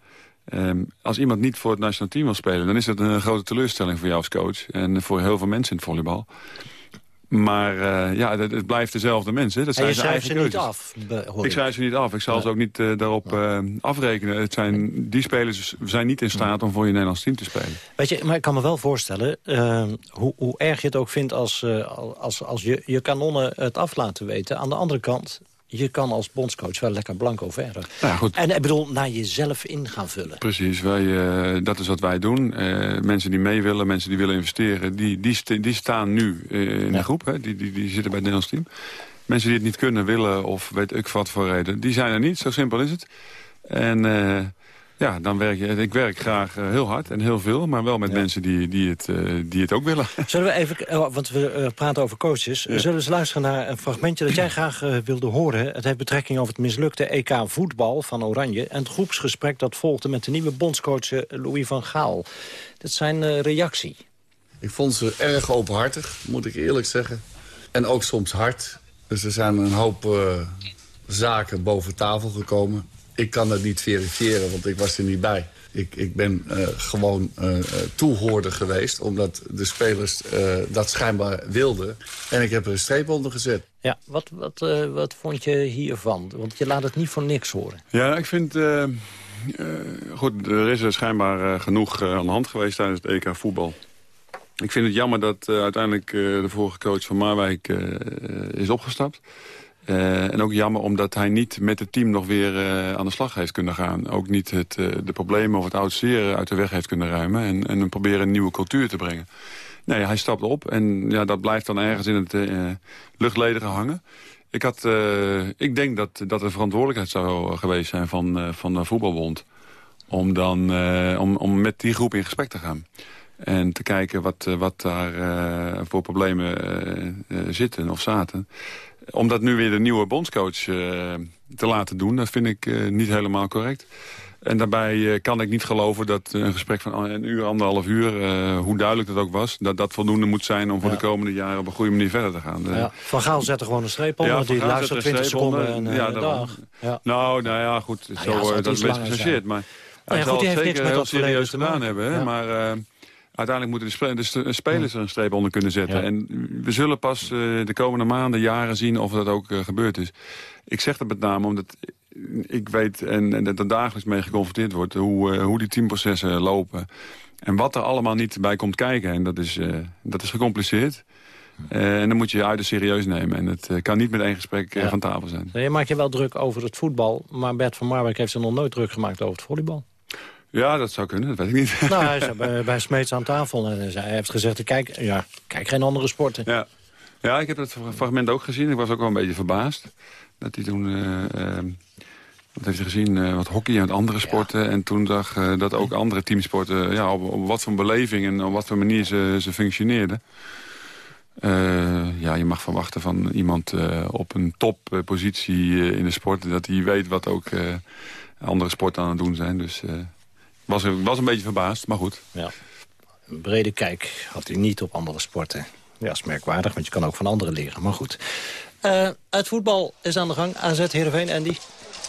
Um, als iemand niet voor het nationaal team wil spelen... dan is dat een grote teleurstelling voor jou als coach. En voor heel veel mensen in het volleybal. Maar uh, ja, het, het, blijft dezelfde mensen. Dat en zijn je schrijft ze niet af? Ik schrijf ze niet af. Ik zal ja. ze ook niet uh, daarop uh, afrekenen. Het zijn, die spelers zijn niet in staat om voor je Nederlands team te spelen. Weet je, maar ik kan me wel voorstellen... Ehm, hoe, hoe, erg je het ook vindt als, als, als je, je kanonnen het af laten weten. Aan de andere kant je kan als bondscoach wel lekker blanco verder. Ja, goed. En ik bedoel, naar jezelf in gaan vullen. Precies, wij, uh, dat is wat wij doen. Uh, mensen die mee willen, mensen die willen investeren... die, die, st die staan nu uh, in ja. de groep, hè? Die, die, die zitten bij het Nederlands team. Mensen die het niet kunnen, willen of weet ik wat voor reden... die zijn er niet, zo simpel is het. En ja, dan werk je. Ik werk graag eh, heel hard en heel veel, maar wel met mensen die, die, het, eh, die het ook willen. Zullen we even, oh, want we eh, praten over coaches. Zullen we eens luisteren naar een fragmentje dat jij graag wilde horen? Het heeft betrekking over het mislukte EK voetbal van Oranje... en het groepsgesprek dat volgde met de nieuwe bondscoach Louis van Gaal. Dat zijn reactie. Ik vond ze erg openhartig, moet ik eerlijk zeggen. En ook soms hard. Dus er zijn een hoop zaken boven tafel gekomen. Ik kan dat niet verifiëren, want ik was er niet bij. Ik, ik ben uh, gewoon uh, toehoorder geweest, omdat de spelers uh, dat schijnbaar wilden. En ik heb er een streep onder gezet. Ja, wat, wat, wat vond je hiervan? Want je laat het niet voor niks horen. Ja, ik vind... goed, er is schijnbaar genoeg aan de hand geweest tijdens het EK voetbal. Ik vind het jammer dat uiteindelijk de vorige coach van Marwijk is opgestapt. Uh, en ook jammer omdat hij niet met het team nog weer uh, aan de slag heeft kunnen gaan. Ook niet het, uh, de problemen of het oud zeer uit de weg heeft kunnen ruimen. En, en proberen een nieuwe cultuur te brengen. Nee, hij stapt op en ja, dat blijft dan ergens in het luchtledige hangen. Ik, had, ik denk dat dat een verantwoordelijkheid zou geweest zijn van, van de voetbalbond. Om, dan, om, om met die groep in gesprek te gaan. En te kijken wat, wat daar voor problemen zitten of zaten om dat nu weer de nieuwe bondscoach uh, te laten doen... dat vind ik uh, niet helemaal correct. En daarbij uh, kan ik niet geloven dat een gesprek van een uur, anderhalf uur... hoe duidelijk dat ook was, dat dat voldoende moet zijn... om voor de komende jaren op een goede manier verder te gaan. Ja. Van Gaal zet er gewoon een streep onder, ja, die luistert 20 seconden en ja, dag. Ja. Nou, nou ja, goed, nou zo, dat is best gechargeerd. Maar hij nou zal het zeker heel serieus gedaan hebben. Hè? Maar uiteindelijk moeten de, spelers er een streep onder kunnen zetten. En we zullen pas uh, de komende maanden, jaren zien of dat ook uh, gebeurd is. Ik zeg dat met name omdat ik weet en, en dat er dagelijks mee geconfronteerd wordt... hoe, uh, hoe die teamprocessen lopen. En wat er allemaal niet bij komt kijken. En dat is, dat is gecompliceerd. en dan moet je je uit serieus nemen. En het kan niet met één gesprek van tafel zijn. Je maakt je wel druk over het voetbal. Maar Bert van Marwijk heeft zich nog nooit druk gemaakt over het volleybal. Ja, dat zou kunnen, dat weet ik niet. Nou, hij is bij, bij Smeets aan tafel en hij heeft gezegd... kijk, ja, kijk geen andere sporten. Ja. ja, ik heb het fragment ook gezien. Ik was ook wel een beetje verbaasd. Dat hij toen... Uh, wat heeft hij gezien? Uh, wat hockey en andere sporten. En toen zag uh, dat ook andere teamsporten... Ja, op, op, wat voor beleving en op wat voor manier ze, ze functioneerden. ja, je mag verwachten van iemand op een toppositie in de sport... dat hij weet wat ook andere sporten aan het doen zijn. Dus was, was een beetje verbaasd, maar goed. Ja. Een brede kijk had hij niet op andere sporten. Ja, dat is merkwaardig, want je kan ook van anderen leren. Maar goed. Uh, het voetbal is aan de gang. AZ Heerenveen, Andy.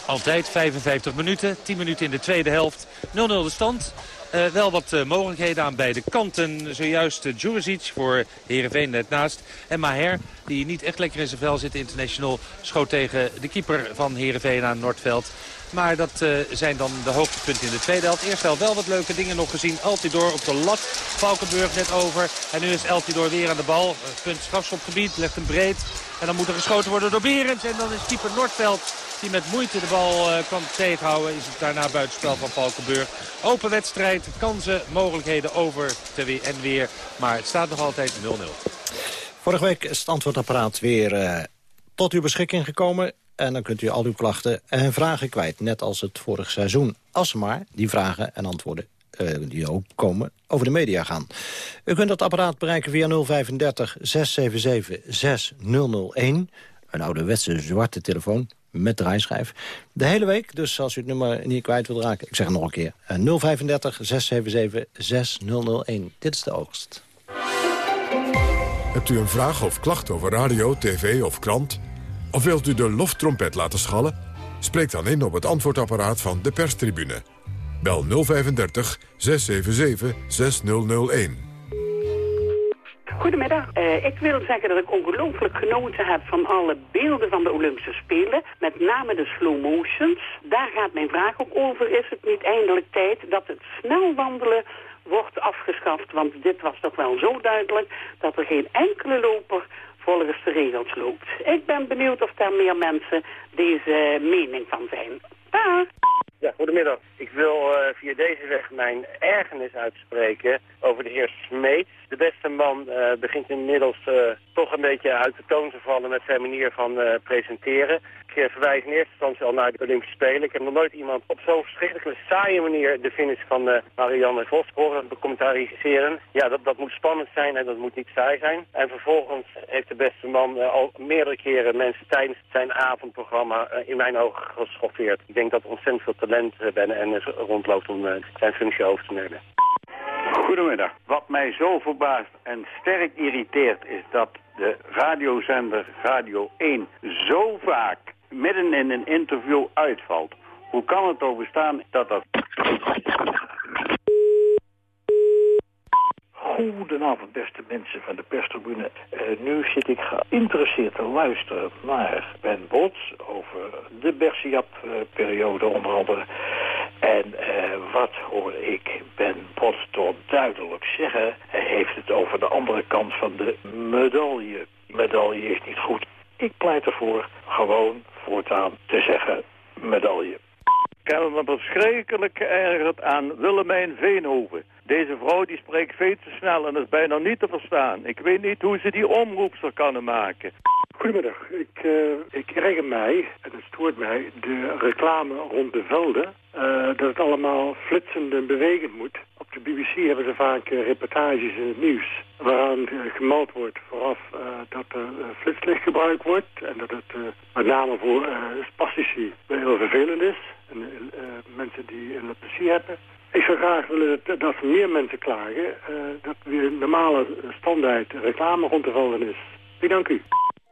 Altijd 55 minuten, 10 minuten in de tweede helft. 0-0 de stand. Uh, wel wat uh, mogelijkheden aan beide kanten. Zojuist uh, Djuricic voor Heerenveen net naast. En Maher, die niet echt lekker in zijn vel zit international... schoot tegen de keeper van Heerenveen aan Noordveld. Maar dat uh, zijn dan de hoogtepunten in de tweede helft. Eerst wel wel wat leuke dingen nog gezien. Altidor op de lat. Valkenburg net over. En nu is Altidor weer aan de bal. Punt strafschopgebied. Legt hem breed. En dan moet er geschoten worden door Berends. En dan is keeper Noordveld die met moeite de bal uh, kan tegenhouden. Is het daarna buitenspel van Valkenburg. Open wedstrijd. Kansen, mogelijkheden over te en weer. Maar het staat nog altijd 0-0. Vorige week is het antwoordapparaat weer uh, tot uw beschikking gekomen. En dan kunt u al uw klachten en vragen kwijt, net als het vorig seizoen. Als maar die vragen en antwoorden uh, die ook komen over de media gaan. U kunt dat apparaat bereiken via 035 677 6001. Een ouderwetse zwarte telefoon met draaischijf. De hele week, dus als u het nummer niet kwijt wilt raken... ik zeg het nog een keer, 035 677 6001. Dit is de oogst. Hebt u een vraag of klacht over radio, tv of krant... Of wilt u de loftrompet laten schallen? Spreek dan in op het antwoordapparaat van de perstribune. Bel 035 677 6001. Goedemiddag. Uh, ik wil zeggen dat ik ongelooflijk genoten heb van alle beelden van de Olympische Spelen. Met name de slow motions. Daar gaat mijn vraag ook over. Is het niet eindelijk tijd dat het snel wandelen wordt afgeschaft? Want dit was toch wel zo duidelijk dat er geen enkele loper volgens de regels loopt. Ik ben benieuwd of daar meer mensen deze mening van zijn. Dag! Ja, goedemiddag. Ik wil uh, via deze weg mijn ergernis uitspreken over de heer Smeet. De beste man uh, begint inmiddels uh, toch een beetje uit de toon te vallen met zijn manier van presenteren. Ik eh, verwijs in eerste instantie al naar de Olympische Spelen. Ik heb nog nooit iemand op zo'n verschrikkelijke saaie manier de finish van Marianne Vos horen becommentariëren. Ja, dat, dat moet spannend zijn en dat moet niet saai zijn. En vervolgens heeft de beste man al meerdere keren mensen tijdens zijn avondprogramma in mijn ogen geschoffeerd. Ik denk dat ontzettend veel ben en rondloopt om zijn functie over te nemen. Goedemiddag. Wat mij zo verbaast en sterk irriteert is dat de radiozender Radio 1 zo vaak midden in een interview uitvalt. Hoe kan het toch bestaan dat dat... Goedenavond, beste mensen van de perstribune. Uh, nu zit ik geïnteresseerd te luisteren naar Ben Bots over de Bersiap-periode onder andere. En uh, wat hoor ik Ben Bots toch duidelijk zeggen? Hij heeft het over de andere kant van de medaille. Medaille is niet goed. Ik pleit ervoor gewoon voortaan te zeggen medaille. Ik heb me verschrikkelijk geërgerd aan Willemijn Veenhoven. Deze vrouw die spreekt veel te snel en is bijna niet te verstaan. Ik weet niet hoe ze die omroepster kunnen maken. Goedemiddag. Ik, uh, ik erger mij, en het stoort mij, de reclame rond de velden. Uh, dat het allemaal flitsend en bewegend moet. Op de BBC hebben ze vaak uh, reportages in het nieuws. Waaraan gemeld wordt vooraf dat er flitslicht gebruikt wordt. En dat het met name voor spastici heel vervelend is. En mensen die een plezier hebben. Ik zou graag willen dat, dat meer mensen klagen. dat weer normale standaard reclame rond de velden is. Ik dank u.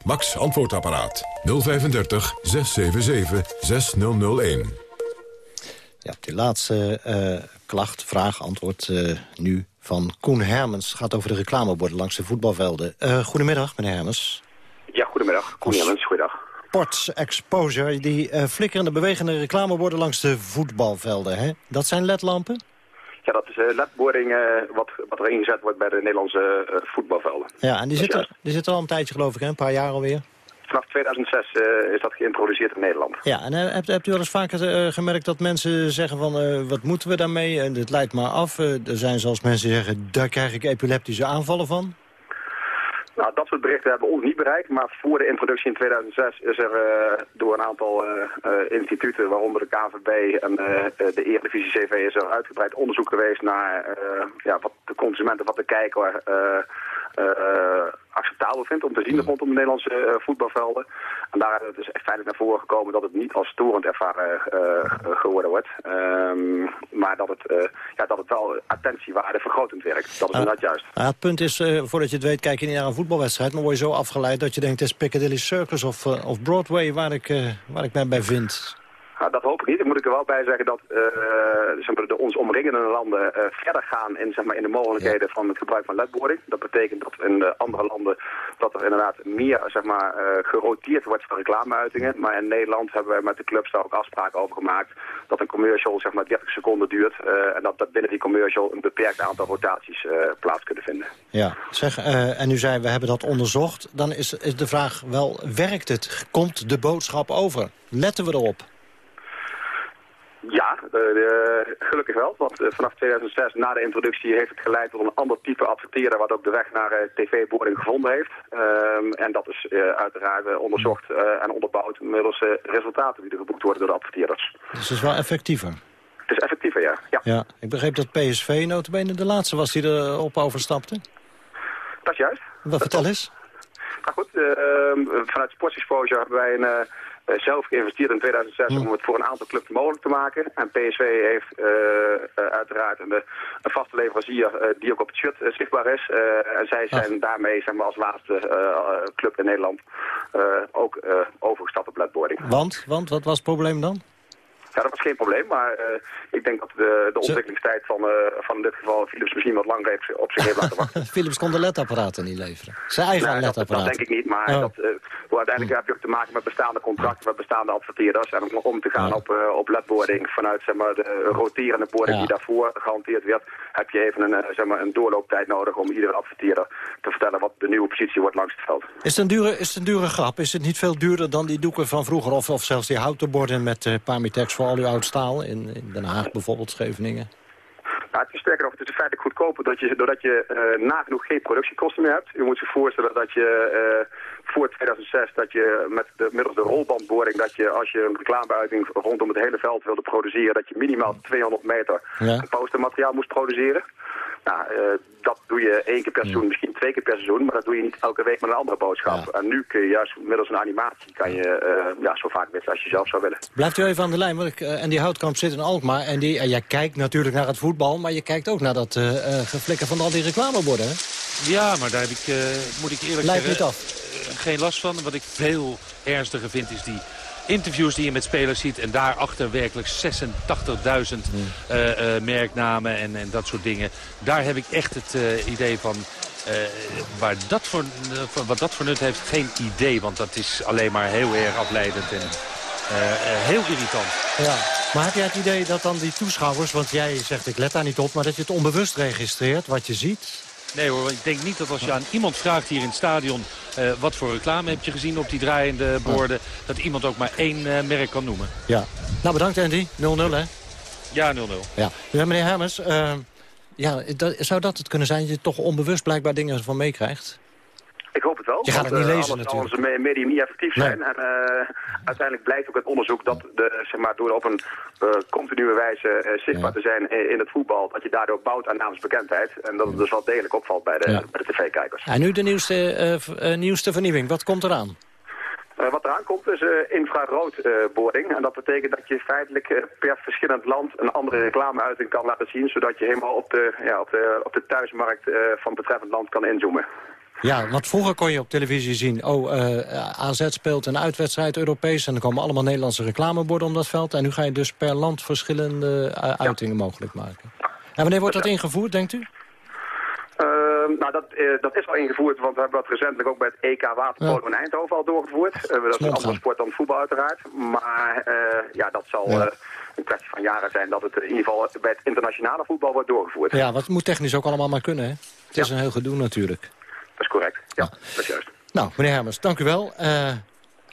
Max Antwoordapparaat 035 677 6001. Ja, die laatste uh, klacht, vraag, antwoord uh, nu van Koen Hermens. gaat over de reclameborden langs de voetbalvelden. Uh, goedemiddag, meneer Hermens. Ja, goedemiddag. Koen Hermens, goeiedag. Ports Exposure, die flikkerende, bewegende reclameborden langs de voetbalvelden. Hè? Dat zijn ledlampen? Ja, dat is uh, ledboring uh, wat, wat er ingezet wordt bij de Nederlandse uh, voetbalvelden. Ja, en die zit, er, die zit er al een tijdje geloof ik, hè? een paar jaar alweer. Vanaf 2006 is dat geïntroduceerd in Nederland. Ja, en hebt, hebt u wel eens vaker gemerkt dat mensen zeggen van wat moeten we daarmee? En dit leidt maar af. er zijn zelfs mensen zeggen, daar krijg ik epileptische aanvallen van. Nou, dat soort berichten hebben ons niet bereikt. Maar voor de introductie in 2006 is er uh, door een aantal uh, uh, instituten, waaronder de KVB en de Eredivisie CV, is er uitgebreid onderzoek geweest naar ja, wat de consumenten, wat de kijker acceptabel vindt om te zien rondom de Nederlandse voetbalvelden. En daar is het dus feitelijk naar voren gekomen dat het niet als storend ervaren geworden wordt. Um, maar dat het, ja, dat het wel attentiewaarde vergrotend werkt. Dat is inderdaad juist. het punt is, voordat je het weet, kijk je niet naar een voetbalwedstrijd... maar word je zo afgeleid dat je denkt, het is Piccadilly Circus of, of Broadway waar ik, waar ik mij bij vind. Nou, dat hoop ik niet. Dan moet ik er wel bij zeggen dat uh, zeg maar, de ons omringende landen uh, verder gaan in, zeg maar, in de mogelijkheden van het gebruik van ledboarding. Dat betekent dat in de andere landen dat er inderdaad meer zeg maar, uh, geroteerd wordt van reclameuitingen. Maar in Nederland hebben we met de clubs daar ook afspraken over gemaakt dat een commercial zeg maar, 30 seconden duurt. en dat, dat binnen die commercial een beperkt aantal rotaties plaats kunnen vinden. Ja, zeg, en u zei we hebben dat onderzocht. Dan is, is de vraag wel, werkt het? Komt de boodschap over? Letten we erop? Ja, uh, gelukkig wel. Want uh, vanaf 2006, na de introductie, heeft het geleid tot een ander type adverteren... wat ook de weg naar uh, tv-boarding gevonden heeft. Ehm, en dat is uiteraard onderzocht en onderbouwd middels resultaten die er geboekt worden door de adverteerders. Dus het is wel effectiever? Het is effectiever, ja. ja. ja ik begreep dat PSV notabene de laatste was die erop overstapte. Dat is juist. Wat, vertel eens. Nou goed, ehm, vanuit Sports Exposure hebben wij een zelf geïnvesteerd in 2006 om het voor een aantal clubs mogelijk te maken. En PSV heeft uh, uh, uiteraard een, een, vaste leverancier die ook op het shirt zichtbaar is. en zij zijn daarmee zeg maar, als laatste club in Nederland ook overgestapt op ledboarding. Want? Want? Wat was het probleem dan? Ja, dat was geen probleem, maar uh, ik denk dat de, de ontwikkelingstijd van, uh, van in dit geval Philips misschien wat langer heeft, op zich heeft laten wachten. Philips kon de ledapparaten niet leveren. Zijn eigen nee, ledapparaten. Dat, dat, denk ik niet, maar oh. dat, uh, uiteindelijk heb je ook te maken met bestaande contracten, met bestaande adverteerders. En om, om te gaan ja. op, op ledboarding vanuit zeg maar, de roterende boarding ja. die daarvoor gehanteerd werd, heb je even een, zeg maar, een doorlooptijd nodig om iedere adverteerder te vertellen wat de nieuwe positie wordt langs het veld. Is het een dure, is het een dure grap? Is het niet veel duurder dan die doeken van vroeger of, of zelfs die houten borden met uh, Parmitex voor al uw oud staal in, in Den Haag bijvoorbeeld, Scheveningen? Nou, het is sterker nog, het is feitelijk goedkoper dat je, doordat je uh, nagenoeg geen productiekosten meer hebt. Je moet zich voorstellen dat je uh, voor 2006, dat je met de, middels de rolbandboring, dat je als je een reclameuiting rondom het hele veld wilde produceren, dat je minimaal 200 meter ja. postermateriaal moest produceren. Nou, uh, dat doe je één keer per seizoen, misschien twee keer per seizoen, maar dat doe je niet elke week met een andere boodschap. En nu kun je juist middels een animatie, kan je uh, ja, zo vaak met als je zelf zou willen. Blijft u even aan de lijn, want ik, uh, en die houtkamp zit in Alkmaar. En die, jij kijkt natuurlijk naar het voetbal, maar je kijkt ook naar dat geflikker van al die reclameborden. Hè? Ja, maar daar heb ik, moet ik eerlijk Lijkt zeggen, niet af. geen last van. Wat ik veel ernstiger vind is die interviews die je met spelers ziet. En daarachter werkelijk 86.000 uh, uh, merknamen en, en dat soort dingen. Daar heb ik echt het uh, idee van... Uh, waar dat voor, uh, wat dat voor nut heeft, geen idee. Want dat is alleen maar heel erg afleidend en uh, heel irritant. Ja. Maar heb jij het idee dat dan die toeschouwers... want jij zegt ik let daar niet op... maar dat je het onbewust registreert wat je ziet? Nee hoor, ik denk niet dat als je aan iemand vraagt hier in het stadion... Uh, wat voor reclame heb je gezien op die draaiende borden... dat iemand ook maar één uh, merk kan noemen. Ja. Nou, bedankt Andy. 0-0 hè? Ja, 0-0. Ja. ja, meneer Hermes, uh, ja, dat, zou dat het kunnen zijn... dat je toch onbewust blijkbaar dingen van meekrijgt? Ik hoop het wel. Je gaat het niet want, lezen natuurlijk. Als media niet effectief zijn. Nee. En uh, uiteindelijk blijkt ook het onderzoek dat de, zeg maar, door op een uh, continue wijze zichtbaar ja. te zijn in, het voetbal... dat je daardoor bouwt aan naamsbekendheid. En dat het dus wel degelijk opvalt bij de, ja. bij de tv-kijkers. En nu de nieuwste, nieuwste vernieuwing. Wat komt eraan? Uh, wat eraan komt is uh, infraroodboring. Uh, en dat betekent dat je feitelijk per verschillend land een andere reclameuiting kan laten zien. Zodat je helemaal op de, ja, op de, op de thuismarkt van betreffend land kan inzoomen. Ja, want vroeger kon je op televisie zien... oh, uh, AZ speelt een uitwedstrijd Europees... en er komen allemaal Nederlandse reclameborden om dat veld. En nu ga je dus per land verschillende uh, uitingen ja. mogelijk maken. En wanneer wordt dat ingevoerd, denkt u? Uh, nou, dat, dat is al ingevoerd, want we hebben dat recentelijk ook bij het EK Waterpolo in Eindhoven al doorgevoerd. dat is een andere sport dan voetbal uiteraard. Maar ja, dat zal... Ja een kwestie van jaren zijn dat het in ieder geval bij het internationale voetbal wordt doorgevoerd. Ja, wat moet technisch ook allemaal maar kunnen, hè? Het is een heel gedoe natuurlijk. Dat is correct, ja, dat is juist. Nou, meneer Hermers, dank u wel. Uh,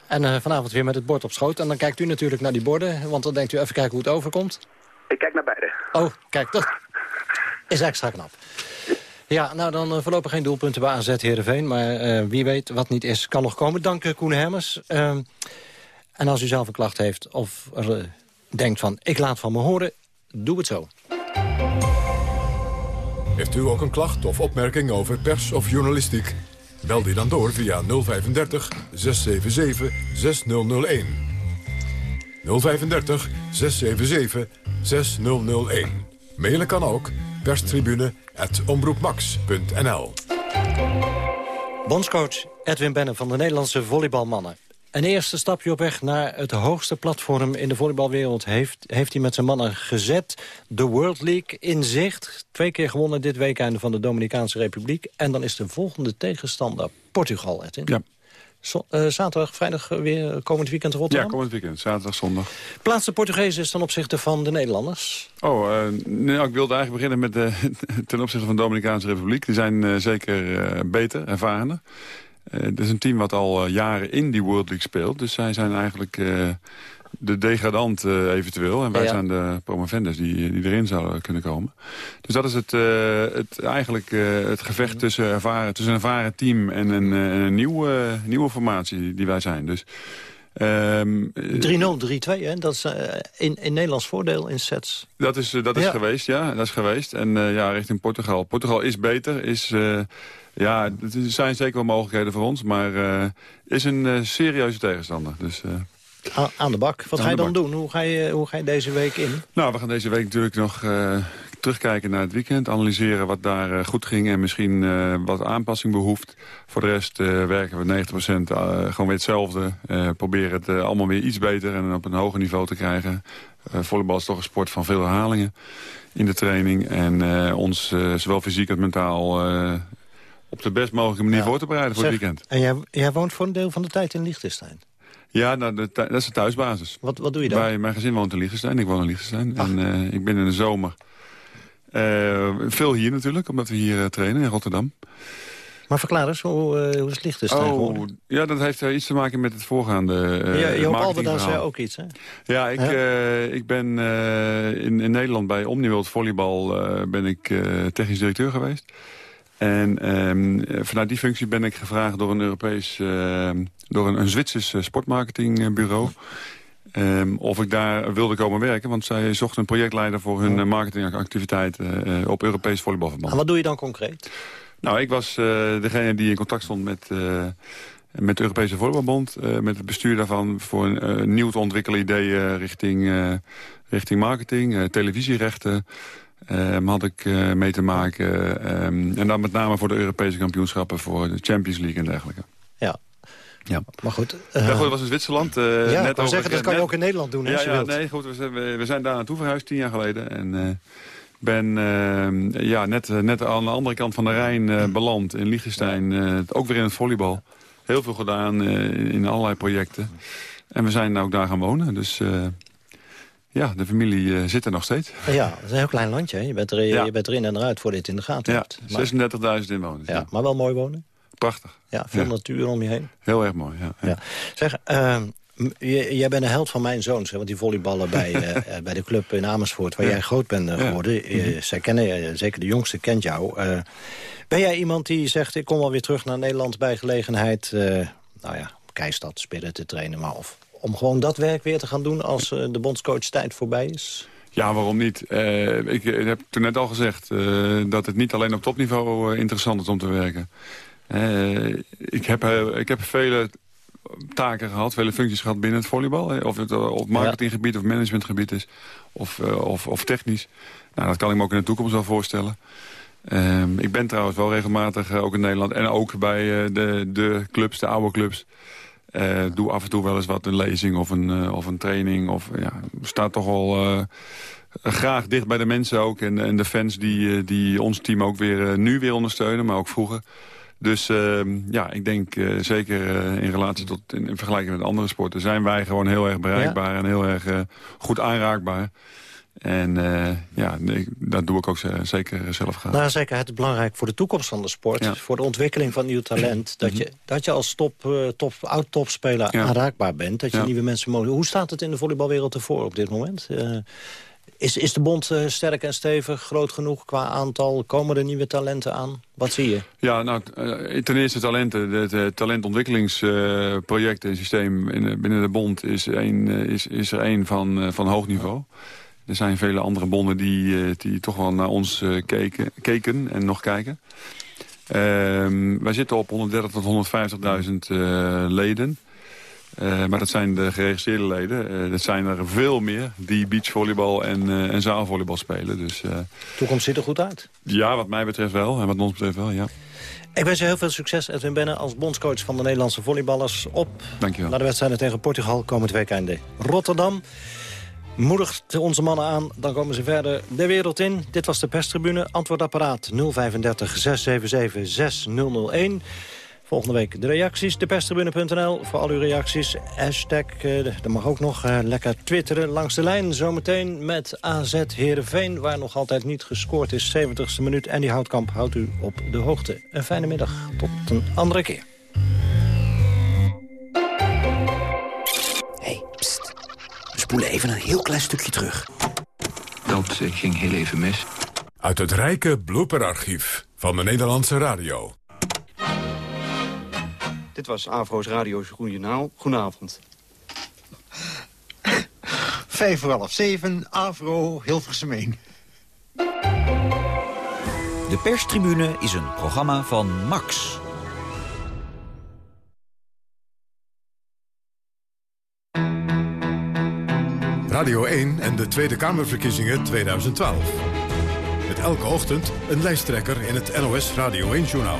en uh, vanavond weer met het bord op schoot. En dan kijkt u natuurlijk naar die borden, want dan denkt u even kijken hoe het overkomt. Ik kijk naar beide. Oh, kijk, dat is extra knap. Ja, nou dan uh, voorlopig geen doelpunten bij AZ Heerenveen. Maar wie weet wat niet is, kan nog komen. Dank u, Koen Hermers. en als u zelf een klacht heeft of denkt van ik laat van me horen, doe het zo. Heeft u ook een klacht of opmerking over pers of journalistiek? Bel die dan door via 035 677 6001. 035 677 6001. Mailen kan ook perstribune.omroepmax.nl Bondscoach Edwin Benne van de Nederlandse volleybalmannen. Een eerste stapje op weg naar het hoogste platform in de volleybalwereld... heeft, heeft hij met zijn mannen gezet. De World League in zicht. Twee keer gewonnen dit weekend van de Dominicaanse Republiek. En dan is de volgende tegenstander Portugal, Edwin. Ja. Zo, uh, zaterdag, vrijdag weer komend weekend Rotterdam? Ja, komend weekend. Zaterdag, zondag. Plaats de Portugezen is ten opzichte van de Nederlanders? Oh, uh, ik wilde eigenlijk beginnen met de, ten opzichte van de Dominicaanse Republiek. Die zijn uh, zeker beter, ervarener. Het is een team wat al uh, jaren in die World League speelt. Dus zij zijn eigenlijk uh, de degradant eventueel. En wij ja. zijn de promovendus die, die erin zouden kunnen komen. Dus dat is het, het, eigenlijk het gevecht tussen, ervaren, tussen een ervaren team en een, een nieuwe, nieuwe formatie die wij zijn. Dus... Um, 3-0, 3-2, hè? Dat is uh, in, in Nederlands voordeel in sets. Dat is, uh, dat is ja. geweest, ja. Dat is geweest. En uh, ja, richting Portugal. Portugal is beter, is... Ja, er zijn zeker wel mogelijkheden voor ons, maar is een serieuze tegenstander. Dus, aan, aan de bak. Wat ga je dan doen? Hoe ga je, hoe ga je deze week in? Nou, we gaan deze week natuurlijk nog terugkijken naar het weekend. Analyseren wat daar goed ging en misschien wat aanpassing behoeft. Voor de rest werken we 90% gewoon weer hetzelfde. proberen het allemaal weer iets beter en op een hoger niveau te krijgen. volleybal is toch een sport van veel herhalingen in de training. En ons zowel fysiek als mentaal op de best mogelijke manier ja. voor te bereiden voor zeg, het weekend. En jij, jij, woont voor een deel van de tijd in Liechtenstein? Ja, nou, de, dat is de thuisbasis. Wat, wat doe je dan? Bij, mijn gezin woont in Liechtenstein, ik woon in Liechtenstein. Ach. En uh, ik ben in de zomer veel hier natuurlijk, omdat we hier uh, trainen in Rotterdam. Maar verklaar eens hoe, uh, hoe het licht is oh, Ja, dat heeft iets te maken met het voorgaande uh, ja, Joop Alberda zei ook iets, hè? Ja, ik, ik ben in, in Nederland bij Omniworld Volleybal ben ik technisch directeur geweest. En um, vanuit die functie ben ik gevraagd door een Europees, door een, een Zwitsers sportmarketingbureau. Um, of ik daar wilde komen werken, want zij zocht een projectleider voor hun marketingactiviteiten op Europees volleybalverband. En wat doe je dan concreet? Nou, ik was uh, degene die in contact stond met, uh, met de Europese Volleybalbond. Met het bestuur daarvan voor een nieuw te ontwikkelen ideeën richting, richting marketing, televisierechten. Um, had ik mee te maken. Um, en dan met name voor de Europese kampioenschappen, voor de Champions League en dergelijke. Ja, ja, maar goed. Uh, dat was in Zwitserland. Uh, ja, net zeggen, dat kan je ook in Nederland doen, hè, ja, ja, wilt. nee, goed, we zijn, we zijn daar naartoe verhuisd tien jaar geleden. En uh, ben uh, ja, net, net aan de andere kant van de Rijn uh, beland in Liechtenstein. Uh, ook weer in het volleybal. Heel veel gedaan in allerlei projecten. En we zijn ook daar gaan wonen. Dus ja, de familie zit er nog steeds. Ja, het is een heel klein landje. Hè? Je, bent er, ja. je bent erin en eruit voor dit in de gaten ja, hebt. 36.000 inwoners. Ja, maar wel mooi wonen. Prachtig. Ja, veel natuur om je heen. Heel erg mooi, ja. ja. Zeg, ehm, jij bent een held van mijn zoons, hè, want die volleyballen bij, uh, bij de club in Amersfoort... waar ja. jij groot bent uh, geworden. Ja. Uh, zij kennen, zeker de jongste kent jou. ben jij iemand die zegt, ik kom wel weer terug naar Nederland bij gelegenheid... nou ja, Keistad, spelen te trainen, maar of om gewoon dat werk weer te gaan doen... als de bondscoach tijd voorbij is? Ja, waarom niet? ik heb toen net al gezegd dat het niet alleen op topniveau interessant is om te werken. Ik, heb, ik heb vele taken gehad, vele functies gehad binnen het volleybal. Of het eh, op marketinggebied of managementgebied is, of, uh, of, of, technisch. Nou, dat kan ik me ook in de toekomst wel voorstellen. Um, ik ben trouwens wel regelmatig, uh, ook in Nederland... en ook bij uh, de, de clubs, de oude clubs... doe af en toe wel eens wat, een lezing of een, of een training. Of, ja, staat toch wel graag dicht bij de mensen ook. En, en de fans die, die ons team ook weer nu weer ondersteunen, maar ook vroeger... Dus uh, ja, ik denk uh, zeker uh, in relatie tot in, in, vergelijking met andere sporten... zijn wij gewoon heel erg bereikbaar ja. en heel erg uh, goed aanraakbaar. En ja, nee, dat doe ik ook zeker zelf graag. Nou, zeker. Het is belangrijk voor de toekomst van de sport. Ja. Voor de ontwikkeling van nieuw talent. Dat, je, dat je als top, top, oud-topspeler ja. aanraakbaar bent. Dat je nieuwe mensen mogelijk... Hoe staat het in de volleybalwereld ervoor op dit moment? Is, is de bond uh, sterk en stevig, groot genoeg qua aantal? Komen er nieuwe talenten aan? Wat zie je? Ja, nou, uh, ten eerste talenten. Het uh, talentontwikkelingsproject en systeem in, binnen de bond is, een, is, is er één van, van hoog niveau. Er zijn vele andere bonden die, die toch wel naar ons keken, keken en nog kijken. Ehm, wij zitten op 130.000 tot 150.000 leden. Uh, maar dat zijn de geregistreerde leden. Uh, dat zijn er veel meer die beachvolleybal en, uh, en zaalvolleybal spelen. Dus, Toekomst ziet er goed uit. Ja, wat mij betreft wel. En wat ons betreft wel, ja. Ik wens je heel veel succes, Edwin Benne, als bondscoach van de Nederlandse volleyballers. Op Dankjewel. naar de wedstrijden tegen Portugal komend weekend Rotterdam. Moedigt onze mannen aan, dan komen ze verder de wereld in. Dit was de perstribune. Antwoordapparaat 035 677 6001. Volgende week de reacties, deperstribune.nl voor al uw reacties. Hashtag, uh, er mag ook nog uh, lekker twitteren langs de lijn. Zometeen met AZ Heerenveen, waar nog altijd niet gescoord is. 70ste minuut en die houtkamp houdt u op de hoogte. Een fijne middag, tot een andere keer. hey, pst. We spoelen even een heel klein stukje terug. Dat ging heel even mis. Uit het rijke blooperarchief van de Nederlandse radio. Dit was Avro's Radio Journaal. Goedenavond. Vijf voor half zeven, Avro, Hilversum 1. De perstribune is een programma van Max. Radio 1 en de Tweede Kamerverkiezingen 2012. Met elke ochtend een lijsttrekker in het NOS Radio 1-journaal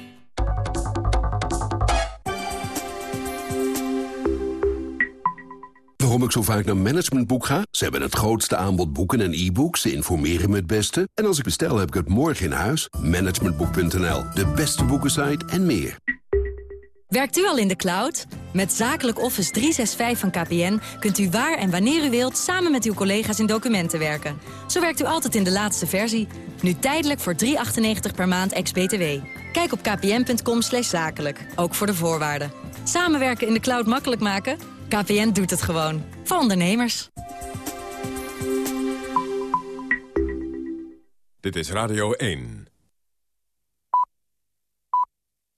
Zo vaak naar Managementboek ga? Ze hebben het grootste aanbod boeken en e-books. Ze informeren me het beste. En als ik bestel, heb ik het morgen in huis. Managementboek.nl, de beste boekensite en meer. Werkt u al in de cloud? Met Zakelijk Office 365 van KPN kunt u waar en wanneer u wilt... samen met uw collega's in documenten werken. Zo werkt u altijd in de laatste versie. Nu tijdelijk voor 3,98 per maand ex-BTW. Kijk op kpn.com zakelijk, ook voor de voorwaarden. Samenwerken in de cloud makkelijk maken? KPN doet het gewoon. Voor ondernemers. Dit is Radio 1.